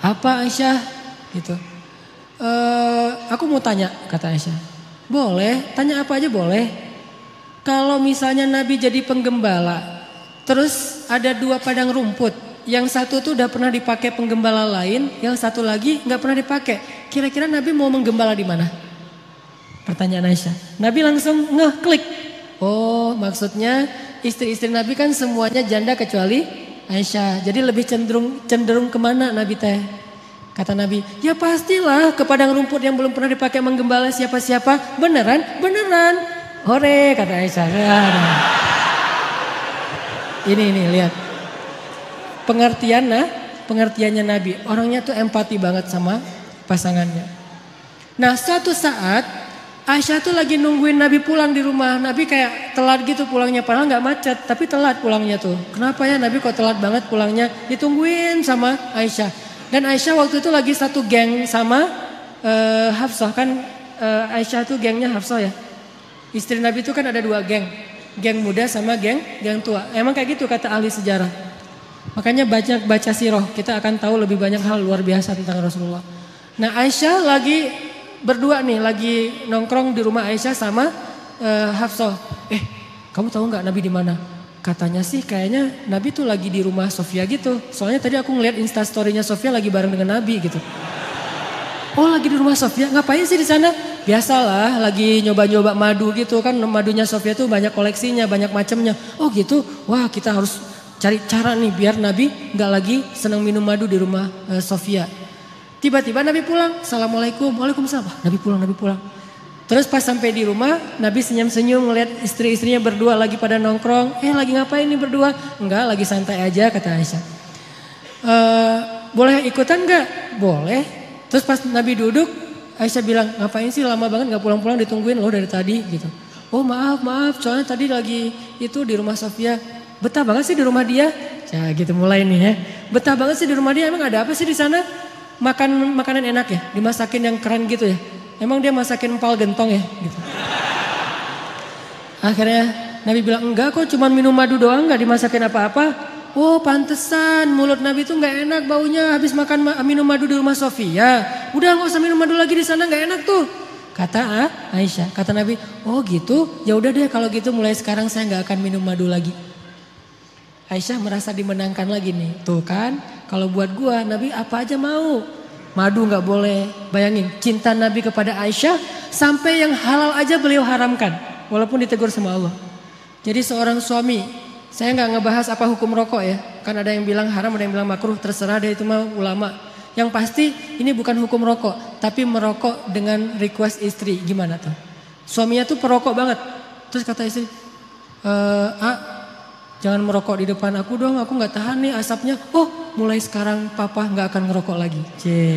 Apa Aisyah? Gitu. E, aku mau tanya kata Aisyah. Boleh, tanya apa aja boleh. Kalau misalnya Nabi jadi penggembala, terus ada dua padang rumput, yang satu tuh udah pernah dipakai penggembala lain, yang satu lagi nggak pernah dipakai. Kira-kira Nabi mau menggembala di mana? Pertanyaan Aisyah. Nabi langsung ngeklik. Oh, maksudnya istri-istri Nabi kan semuanya janda kecuali Aisyah. Jadi lebih cenderung cenderung ke mana Nabi teh? Kata Nabi, ya pastilah ke padang rumput yang belum pernah dipakai menggembala siapa-siapa. Beneran? Beneran. Hore, kata Aisyah. Ini, ini, lihat pengertian nah, pengertiannya Nabi. Orangnya tuh empati banget sama pasangannya. Nah suatu saat Aisyah tuh lagi nungguin Nabi pulang di rumah. Nabi kayak telat gitu pulangnya. Padahal nggak macet, tapi telat pulangnya tuh. Kenapa ya Nabi kok telat banget pulangnya? Ditungguin sama Aisyah. Dan Aisyah waktu itu lagi satu geng sama uh, Hafsah. Kan uh, Aisyah tuh gengnya Hafsah ya. Istri Nabi itu kan ada dua geng. Geng muda sama geng geng tua. Emang kayak gitu kata ahli sejarah. Makanya baca baca siroh, kita akan tahu lebih banyak hal luar biasa tentang Rasulullah. Nah Aisyah lagi berdua nih, lagi nongkrong di rumah Aisyah sama uh, Hafsah. Eh, kamu tahu nggak Nabi di mana? Katanya sih kayaknya Nabi tuh lagi di rumah Sofia gitu. Soalnya tadi aku ngeliat instastorynya Sofia lagi bareng dengan Nabi gitu. Oh lagi di rumah Sofia, ngapain sih di sana? Biasalah, lagi nyoba-nyoba madu gitu kan. Madunya Sofia tuh banyak koleksinya, banyak macamnya. Oh gitu, wah kita harus Cari cara nih biar Nabi nggak lagi senang minum madu di rumah uh, Sofia. Tiba-tiba Nabi pulang, Assalamualaikum, Waalaikumsalam. Nabi pulang, Nabi pulang. Terus pas sampai di rumah, Nabi senyum-senyum ngeliat istri-istrinya berdua lagi pada nongkrong. Eh lagi ngapain nih berdua? Enggak, lagi santai aja kata Aisyah. E, boleh ikutan enggak? Boleh. Terus pas Nabi duduk, Aisyah bilang, ngapain sih lama banget nggak pulang-pulang ditungguin lo dari tadi gitu. Oh maaf, maaf, soalnya tadi lagi itu di rumah Sofia. Betah banget sih di rumah dia. Ya gitu mulai nih ya. Betah banget sih di rumah dia. Emang ada apa sih di sana? Makan makanan enak ya? Dimasakin yang keren gitu ya? Emang dia masakin empal gentong ya? Gitu. Akhirnya Nabi bilang enggak kok cuma minum madu doang nggak dimasakin apa-apa. Oh pantesan mulut Nabi itu nggak enak baunya habis makan minum madu di rumah Sofia. Udah nggak usah minum madu lagi di sana nggak enak tuh. Kata ah, Aisyah, kata Nabi, oh gitu, ya udah deh kalau gitu mulai sekarang saya nggak akan minum madu lagi. Aisyah merasa dimenangkan lagi nih. Tuh kan, kalau buat gua Nabi apa aja mau. Madu nggak boleh. Bayangin, cinta Nabi kepada Aisyah sampai yang halal aja beliau haramkan. Walaupun ditegur sama Allah. Jadi seorang suami, saya nggak ngebahas apa hukum rokok ya. Kan ada yang bilang haram, ada yang bilang makruh, terserah deh itu mah ulama. Yang pasti ini bukan hukum rokok, tapi merokok dengan request istri. Gimana tuh? Suaminya tuh perokok banget. Terus kata istri, e, ah, Jangan merokok di depan aku dong, aku nggak tahan nih asapnya. Oh, mulai sekarang papa nggak akan ngerokok lagi. Cie.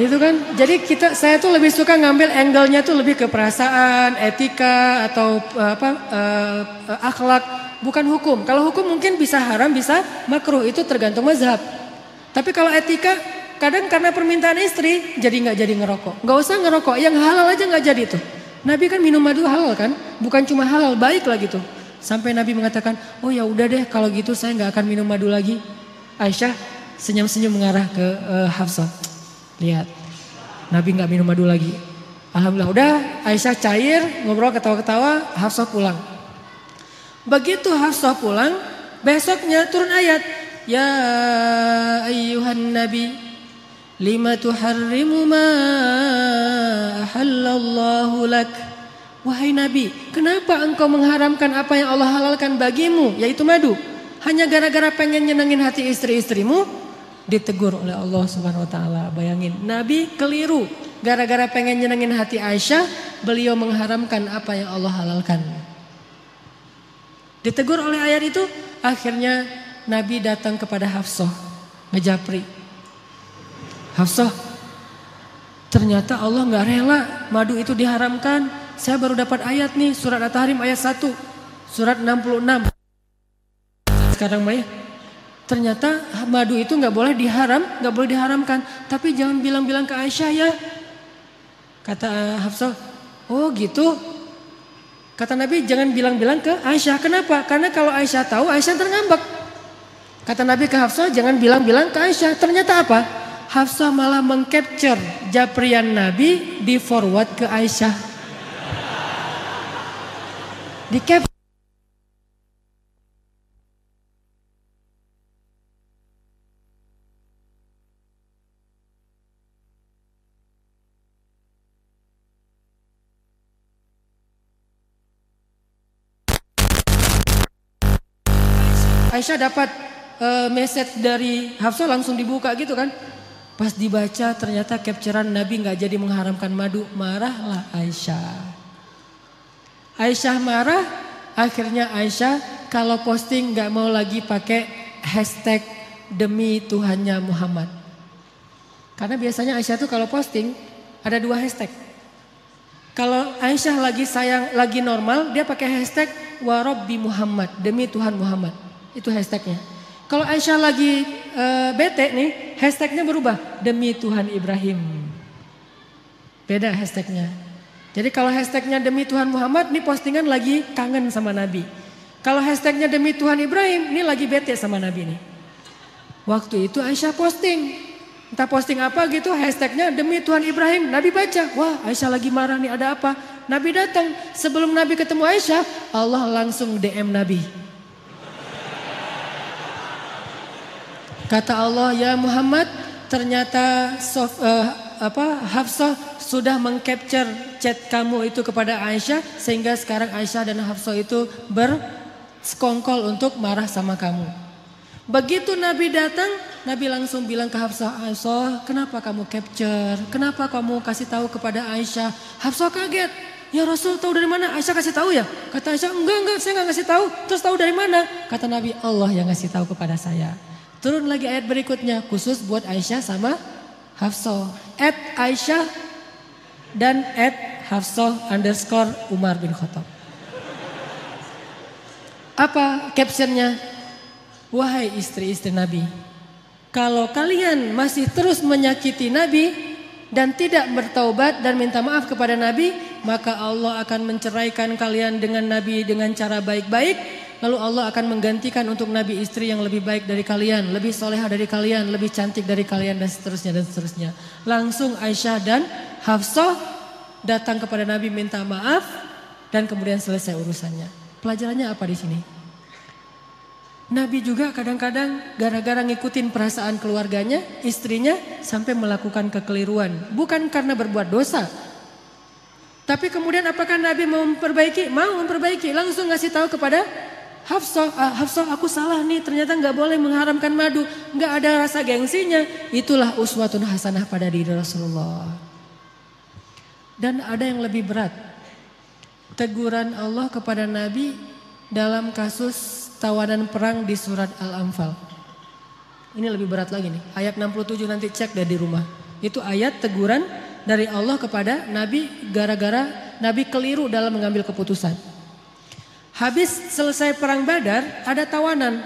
Itu kan, jadi kita saya tuh lebih suka ngambil angle-nya tuh lebih ke perasaan, etika atau uh, apa uh, akhlak, bukan hukum. Kalau hukum mungkin bisa haram, bisa makruh, itu tergantung mazhab. Tapi kalau etika, kadang karena permintaan istri, jadi nggak jadi ngerokok. Nggak usah ngerokok, yang halal aja nggak jadi tuh. Nabi kan minum madu halal kan, bukan cuma halal, baik lah gitu. Sampai Nabi mengatakan, oh ya udah deh kalau gitu saya nggak akan minum madu lagi. Aisyah senyum-senyum mengarah ke uh, Hafsah. Lihat, Nabi nggak minum madu lagi. Alhamdulillah udah Aisyah cair, ngobrol ketawa-ketawa, Hafsah pulang. Begitu Hafsah pulang, besoknya turun ayat. Ya ayyuhan nabi lima tuharrimu ma ahallallahu lak. Wahai Nabi, kenapa engkau mengharamkan apa yang Allah halalkan bagimu, yaitu madu? Hanya gara-gara pengen nyenengin hati istri-istrimu? ditegur oleh Allah Subhanahu wa taala. Bayangin, Nabi keliru gara-gara pengen nyenengin hati Aisyah, beliau mengharamkan apa yang Allah halalkan. Ditegur oleh ayat itu, akhirnya Nabi datang kepada Hafsah, ngejapri. Hafsah, ternyata Allah nggak rela madu itu diharamkan. Saya baru dapat ayat nih, surat At-Tahrim ayat 1, surat 66. Sekarang Maya, Ternyata madu itu nggak boleh diharam, nggak boleh diharamkan. Tapi jangan bilang-bilang ke Aisyah ya. Kata eh, Hafsah, oh gitu. Kata Nabi jangan bilang-bilang ke Aisyah. Kenapa? Karena kalau Aisyah tahu Aisyah terngambek. Kata Nabi ke Hafsah jangan bilang-bilang ke Aisyah. Ternyata apa? Hafsah malah mengcapture japrian Nabi di forward ke Aisyah. Di cap Aisyah dapat uh, message dari Hafsah langsung dibuka gitu kan. Pas dibaca ternyata capturean Nabi nggak jadi mengharamkan madu, marahlah Aisyah. Aisyah marah, akhirnya Aisyah kalau posting nggak mau lagi pakai hashtag demi Tuhannya Muhammad. Karena biasanya Aisyah tuh kalau posting ada dua hashtag. Kalau Aisyah lagi sayang, lagi normal, dia pakai hashtag warobbi Muhammad, demi Tuhan Muhammad. Itu hashtagnya. Kalau Aisyah lagi uh, bete nih, hashtagnya berubah. Demi Tuhan Ibrahim. Beda hashtagnya. Jadi kalau hashtagnya demi Tuhan Muhammad, ini postingan lagi kangen sama Nabi. Kalau hashtagnya demi Tuhan Ibrahim, ini lagi bete sama Nabi nih. Waktu itu Aisyah posting. Entah posting apa gitu, hashtagnya demi Tuhan Ibrahim. Nabi baca, wah Aisyah lagi marah nih ada apa. Nabi datang, sebelum Nabi ketemu Aisyah, Allah langsung DM Nabi. Kata Allah, "Ya Muhammad, ternyata sof, uh, apa Hafsah sudah mengcapture chat kamu itu kepada Aisyah sehingga sekarang Aisyah dan Hafsah itu bersekongkol untuk marah sama kamu." Begitu Nabi datang, Nabi langsung bilang ke Hafsah, Aisyah, kenapa kamu capture? Kenapa kamu kasih tahu kepada Aisyah? Hafsah kaget. Ya Rasul tahu dari mana? Aisyah kasih tahu ya? Kata Aisyah, enggak enggak, saya enggak kasih tahu. Terus tahu dari mana? Kata Nabi, Allah yang ngasih tahu kepada saya. Turun lagi ayat berikutnya khusus buat Aisyah sama Hafsah. At Aisyah dan at Hafsah underscore Umar bin Khattab. Apa captionnya? Wahai istri-istri Nabi, kalau kalian masih terus menyakiti Nabi dan tidak bertaubat dan minta maaf kepada Nabi, maka Allah akan menceraikan kalian dengan Nabi dengan cara baik-baik Lalu Allah akan menggantikan untuk nabi istri yang lebih baik dari kalian, lebih soleha dari kalian, lebih cantik dari kalian dan seterusnya dan seterusnya. Langsung Aisyah dan Hafsah datang kepada Nabi minta maaf dan kemudian selesai urusannya. Pelajarannya apa di sini? Nabi juga kadang-kadang gara-gara ngikutin perasaan keluarganya, istrinya sampai melakukan kekeliruan. Bukan karena berbuat dosa. Tapi kemudian apakah Nabi mau memperbaiki? Mau memperbaiki. Langsung ngasih tahu kepada Hafsah, ah, Hafsah aku salah nih ternyata nggak boleh mengharamkan madu. nggak ada rasa gengsinya. Itulah uswatun hasanah pada diri Rasulullah. Dan ada yang lebih berat. Teguran Allah kepada Nabi dalam kasus tawanan perang di surat Al-Anfal. Ini lebih berat lagi nih. Ayat 67 nanti cek deh di rumah. Itu ayat teguran dari Allah kepada Nabi gara-gara Nabi keliru dalam mengambil keputusan. Habis selesai perang Badar ada tawanan.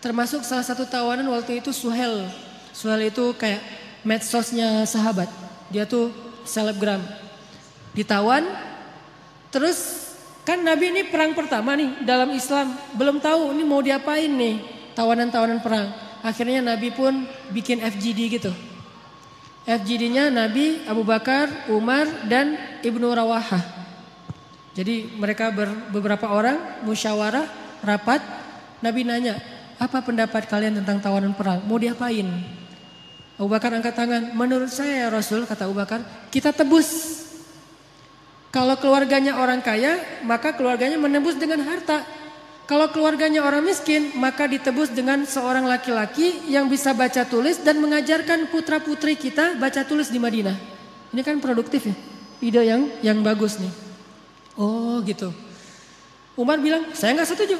Termasuk salah satu tawanan waktu itu Suhel. Suhel itu kayak medsosnya sahabat. Dia tuh selebgram. Ditawan. Terus kan Nabi ini perang pertama nih dalam Islam. Belum tahu ini mau diapain nih tawanan-tawanan perang. Akhirnya Nabi pun bikin FGD gitu. FGD-nya Nabi, Abu Bakar, Umar, dan Ibnu Rawahah. Jadi mereka ber, beberapa orang musyawarah, rapat. Nabi nanya, apa pendapat kalian tentang tawanan perang? Mau diapain? Abu Bakar angkat tangan. Menurut saya ya Rasul, kata Abu Bakar, kita tebus. Kalau keluarganya orang kaya, maka keluarganya menebus dengan harta. Kalau keluarganya orang miskin, maka ditebus dengan seorang laki-laki yang bisa baca tulis dan mengajarkan putra-putri kita baca tulis di Madinah. Ini kan produktif ya, ide yang yang bagus nih. Oh gitu. Umar bilang, saya nggak setuju.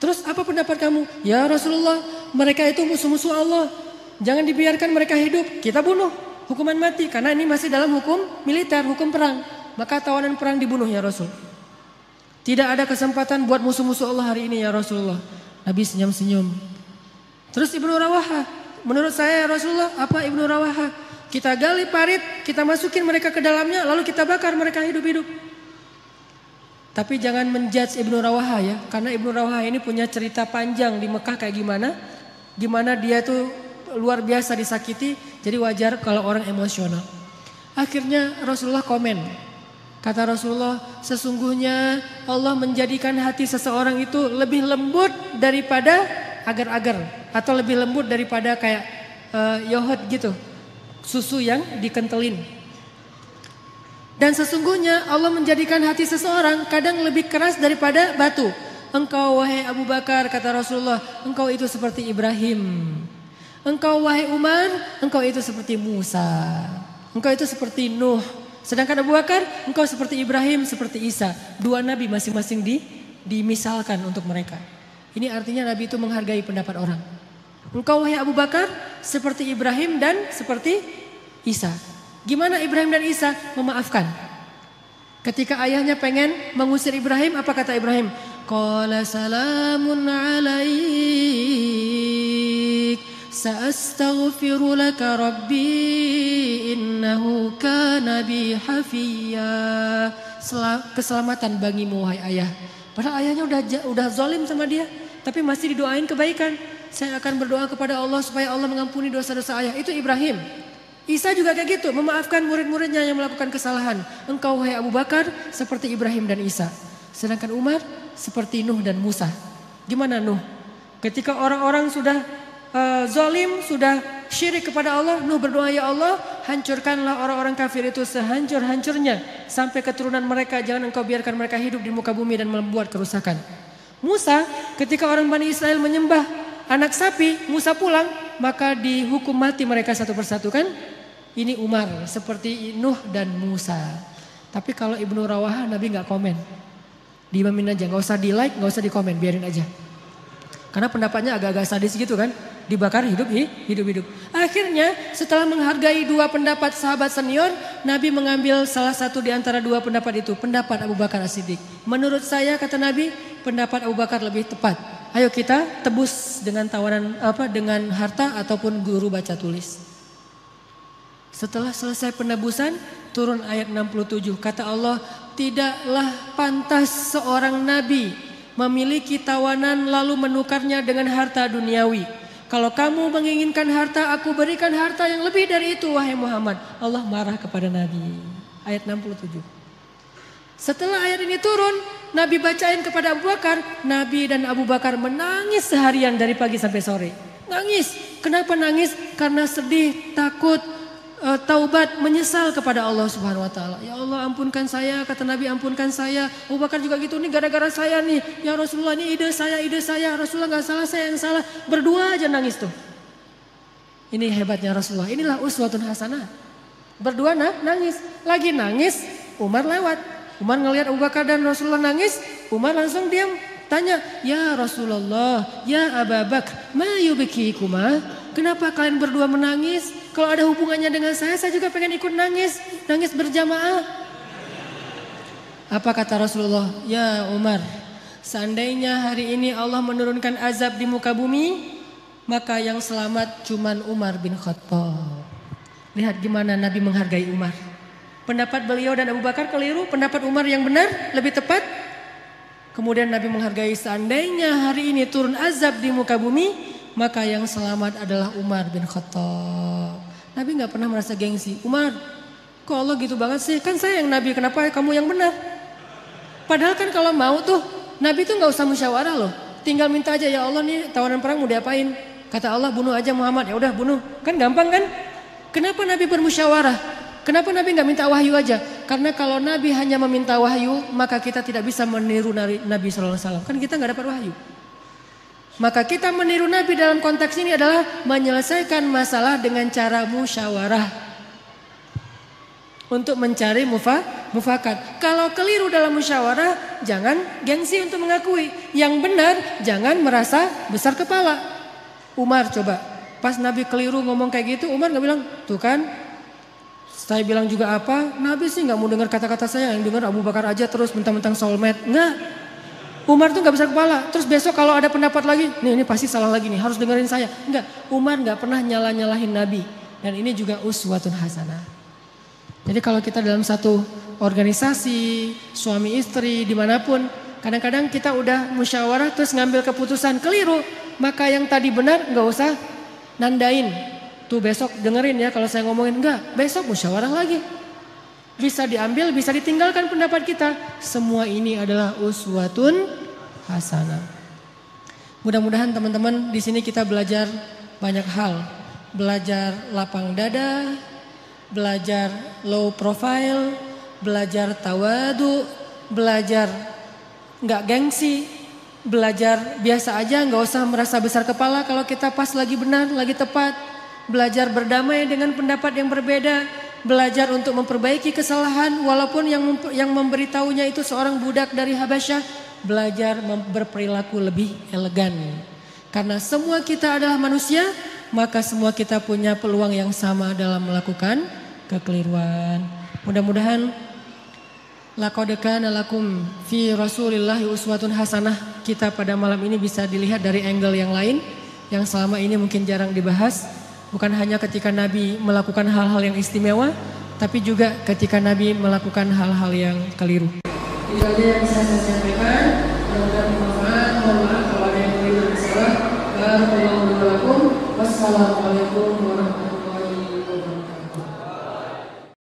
Terus apa pendapat kamu? Ya Rasulullah, mereka itu musuh-musuh Allah. Jangan dibiarkan mereka hidup, kita bunuh. Hukuman mati, karena ini masih dalam hukum militer, hukum perang. Maka tawanan perang dibunuh ya Rasul. Tidak ada kesempatan buat musuh-musuh Allah hari ini ya Rasulullah. Nabi senyum-senyum. Terus Ibnu Rawaha, menurut saya ya Rasulullah, apa Ibnu Rawaha? Kita gali parit, kita masukin mereka ke dalamnya, lalu kita bakar mereka hidup-hidup. Tapi jangan menjudge Ibnu Rawaha ya, karena Ibnu Rawaha ini punya cerita panjang di Mekah kayak gimana, gimana dia tuh luar biasa disakiti, jadi wajar kalau orang emosional. Akhirnya Rasulullah komen, Kata Rasulullah, sesungguhnya Allah menjadikan hati seseorang itu lebih lembut daripada agar-agar atau lebih lembut daripada kayak uh, yohot gitu, susu yang dikentelin. Dan sesungguhnya Allah menjadikan hati seseorang kadang lebih keras daripada batu. Engkau wahai Abu Bakar kata Rasulullah, engkau itu seperti Ibrahim. Engkau wahai Umar, engkau itu seperti Musa. Engkau itu seperti Nuh. Sedangkan Abu Bakar, engkau seperti Ibrahim, seperti Isa. Dua nabi masing-masing di, dimisalkan untuk mereka. Ini artinya nabi itu menghargai pendapat orang. Engkau wahai Abu Bakar seperti Ibrahim dan seperti Isa. Gimana Ibrahim dan Isa memaafkan? Ketika ayahnya pengen mengusir Ibrahim, apa kata Ibrahim? Qala salamun alaik Sa'astaghfiru laka rabbi innahu kana bi hafiya. Keselamatan bagimu wahai ayah. Padahal ayahnya udah udah zalim sama dia, tapi masih didoain kebaikan. Saya akan berdoa kepada Allah supaya Allah mengampuni dosa-dosa ayah. Itu Ibrahim. Isa juga kayak gitu, memaafkan murid-muridnya yang melakukan kesalahan. Engkau wahai Abu Bakar seperti Ibrahim dan Isa. Sedangkan Umar seperti Nuh dan Musa. Gimana Nuh? Ketika orang-orang sudah uh, zolim, sudah syirik kepada Allah, Nuh berdoa ya Allah, hancurkanlah orang-orang kafir itu sehancur-hancurnya sampai keturunan mereka jangan engkau biarkan mereka hidup di muka bumi dan membuat kerusakan. Musa ketika orang Bani Israel menyembah anak sapi, Musa pulang, maka dihukum mati mereka satu persatu kan? Ini Umar seperti Nuh dan Musa. Tapi kalau Ibnu Rawah Nabi nggak komen. Dimamin aja, nggak usah di like, nggak usah di komen, biarin aja. Karena pendapatnya agak-agak sadis gitu kan dibakar hidup hidup hidup. Akhirnya setelah menghargai dua pendapat sahabat senior, Nabi mengambil salah satu di antara dua pendapat itu, pendapat Abu Bakar As-Siddiq. Menurut saya kata Nabi, pendapat Abu Bakar lebih tepat. Ayo kita tebus dengan tawaran apa dengan harta ataupun guru baca tulis. Setelah selesai penebusan, turun ayat 67. Kata Allah, tidaklah pantas seorang nabi memiliki tawanan lalu menukarnya dengan harta duniawi. Kalau kamu menginginkan harta, aku berikan harta yang lebih dari itu, wahai Muhammad. Allah marah kepada Nabi. Ayat 67. Setelah ayat ini turun, Nabi bacain kepada Abu Bakar. Nabi dan Abu Bakar menangis seharian dari pagi sampai sore. Nangis. Kenapa nangis? Karena sedih, takut, uh, taubat menyesal kepada Allah Subhanahu wa taala. Ya Allah ampunkan saya, kata Nabi ampunkan saya. Abu Bakar juga gitu nih gara-gara saya nih. Ya Rasulullah ini ide saya, ide saya. Rasulullah nggak salah, saya yang salah. Berdua aja nangis tuh. Ini hebatnya Rasulullah. Inilah uswatun hasanah. Berdua nah, nangis. Lagi nangis, Umar lewat. Umar ngelihat Abu Bakar dan Rasulullah nangis, Umar langsung diam tanya, "Ya Rasulullah, ya Abu Bakar, ma yubkikuma? Kenapa kalian berdua menangis? Kalau ada hubungannya dengan saya, saya juga pengen ikut nangis, nangis berjamaah." Apa kata Rasulullah? "Ya Umar, seandainya hari ini Allah menurunkan azab di muka bumi, maka yang selamat cuman Umar bin Khattab." Lihat gimana Nabi menghargai Umar. Pendapat beliau dan Abu Bakar keliru, pendapat Umar yang benar, lebih tepat. Kemudian Nabi menghargai seandainya hari ini turun azab di muka bumi, maka yang selamat adalah Umar bin Khattab. Nabi nggak pernah merasa gengsi. Umar, kok Allah gitu banget sih? Kan saya yang Nabi, kenapa kamu yang benar? Padahal kan kalau mau tuh, Nabi tuh nggak usah musyawarah loh. Tinggal minta aja ya Allah nih tawaran perang mau diapain? Kata Allah bunuh aja Muhammad. Ya udah bunuh. Kan gampang kan? Kenapa Nabi bermusyawarah? Kenapa Nabi nggak minta wahyu aja? Karena kalau Nabi hanya meminta wahyu, maka kita tidak bisa meniru Nabi Sallallahu Alaihi Wasallam. Kan kita nggak dapat wahyu. Maka kita meniru Nabi dalam konteks ini adalah menyelesaikan masalah dengan cara musyawarah untuk mencari mufa, mufakat. Kalau keliru dalam musyawarah, jangan gengsi untuk mengakui. Yang benar, jangan merasa besar kepala. Umar coba, pas Nabi keliru ngomong kayak gitu, Umar nggak bilang, tuh kan saya bilang juga apa? Nabi sih nggak mau dengar kata-kata saya, yang dengar Abu Bakar aja terus mentang-mentang soulmate. Enggak. Umar tuh nggak besar kepala. Terus besok kalau ada pendapat lagi, nih ini pasti salah lagi nih, harus dengerin saya. Enggak. Umar nggak pernah nyala-nyalahin Nabi. Dan ini juga uswatun hasanah. Jadi kalau kita dalam satu organisasi, suami istri, di mana pun, kadang-kadang kita udah musyawarah terus ngambil keputusan keliru, maka yang tadi benar nggak usah nandain, Tuh besok dengerin ya kalau saya ngomongin enggak, besok musyawarah lagi. Bisa diambil, bisa ditinggalkan pendapat kita. Semua ini adalah uswatun hasanah. Mudah-mudahan teman-teman di sini kita belajar banyak hal. Belajar lapang dada, belajar low profile, belajar tawadu, belajar nggak gengsi, belajar biasa aja nggak usah merasa besar kepala kalau kita pas lagi benar, lagi tepat belajar berdamai dengan pendapat yang berbeda, belajar untuk memperbaiki kesalahan walaupun yang yang memberitahunya itu seorang budak dari Habasyah, belajar berperilaku lebih elegan. Karena semua kita adalah manusia, maka semua kita punya peluang yang sama dalam melakukan kekeliruan. Mudah-mudahan laqad kana lakum fi Rasulillahi uswatun hasanah. Kita pada malam ini bisa dilihat dari angle yang lain yang selama ini mungkin jarang dibahas. Bukan hanya ketika Nabi melakukan hal-hal yang istimewa, tapi juga ketika Nabi melakukan hal-hal yang keliru. Itu aja yang bisa saya sampaikan. Mohon maaf kalau ada yang keliru dan salah. Wassalamualaikum warahmatullahi wabarakatuh.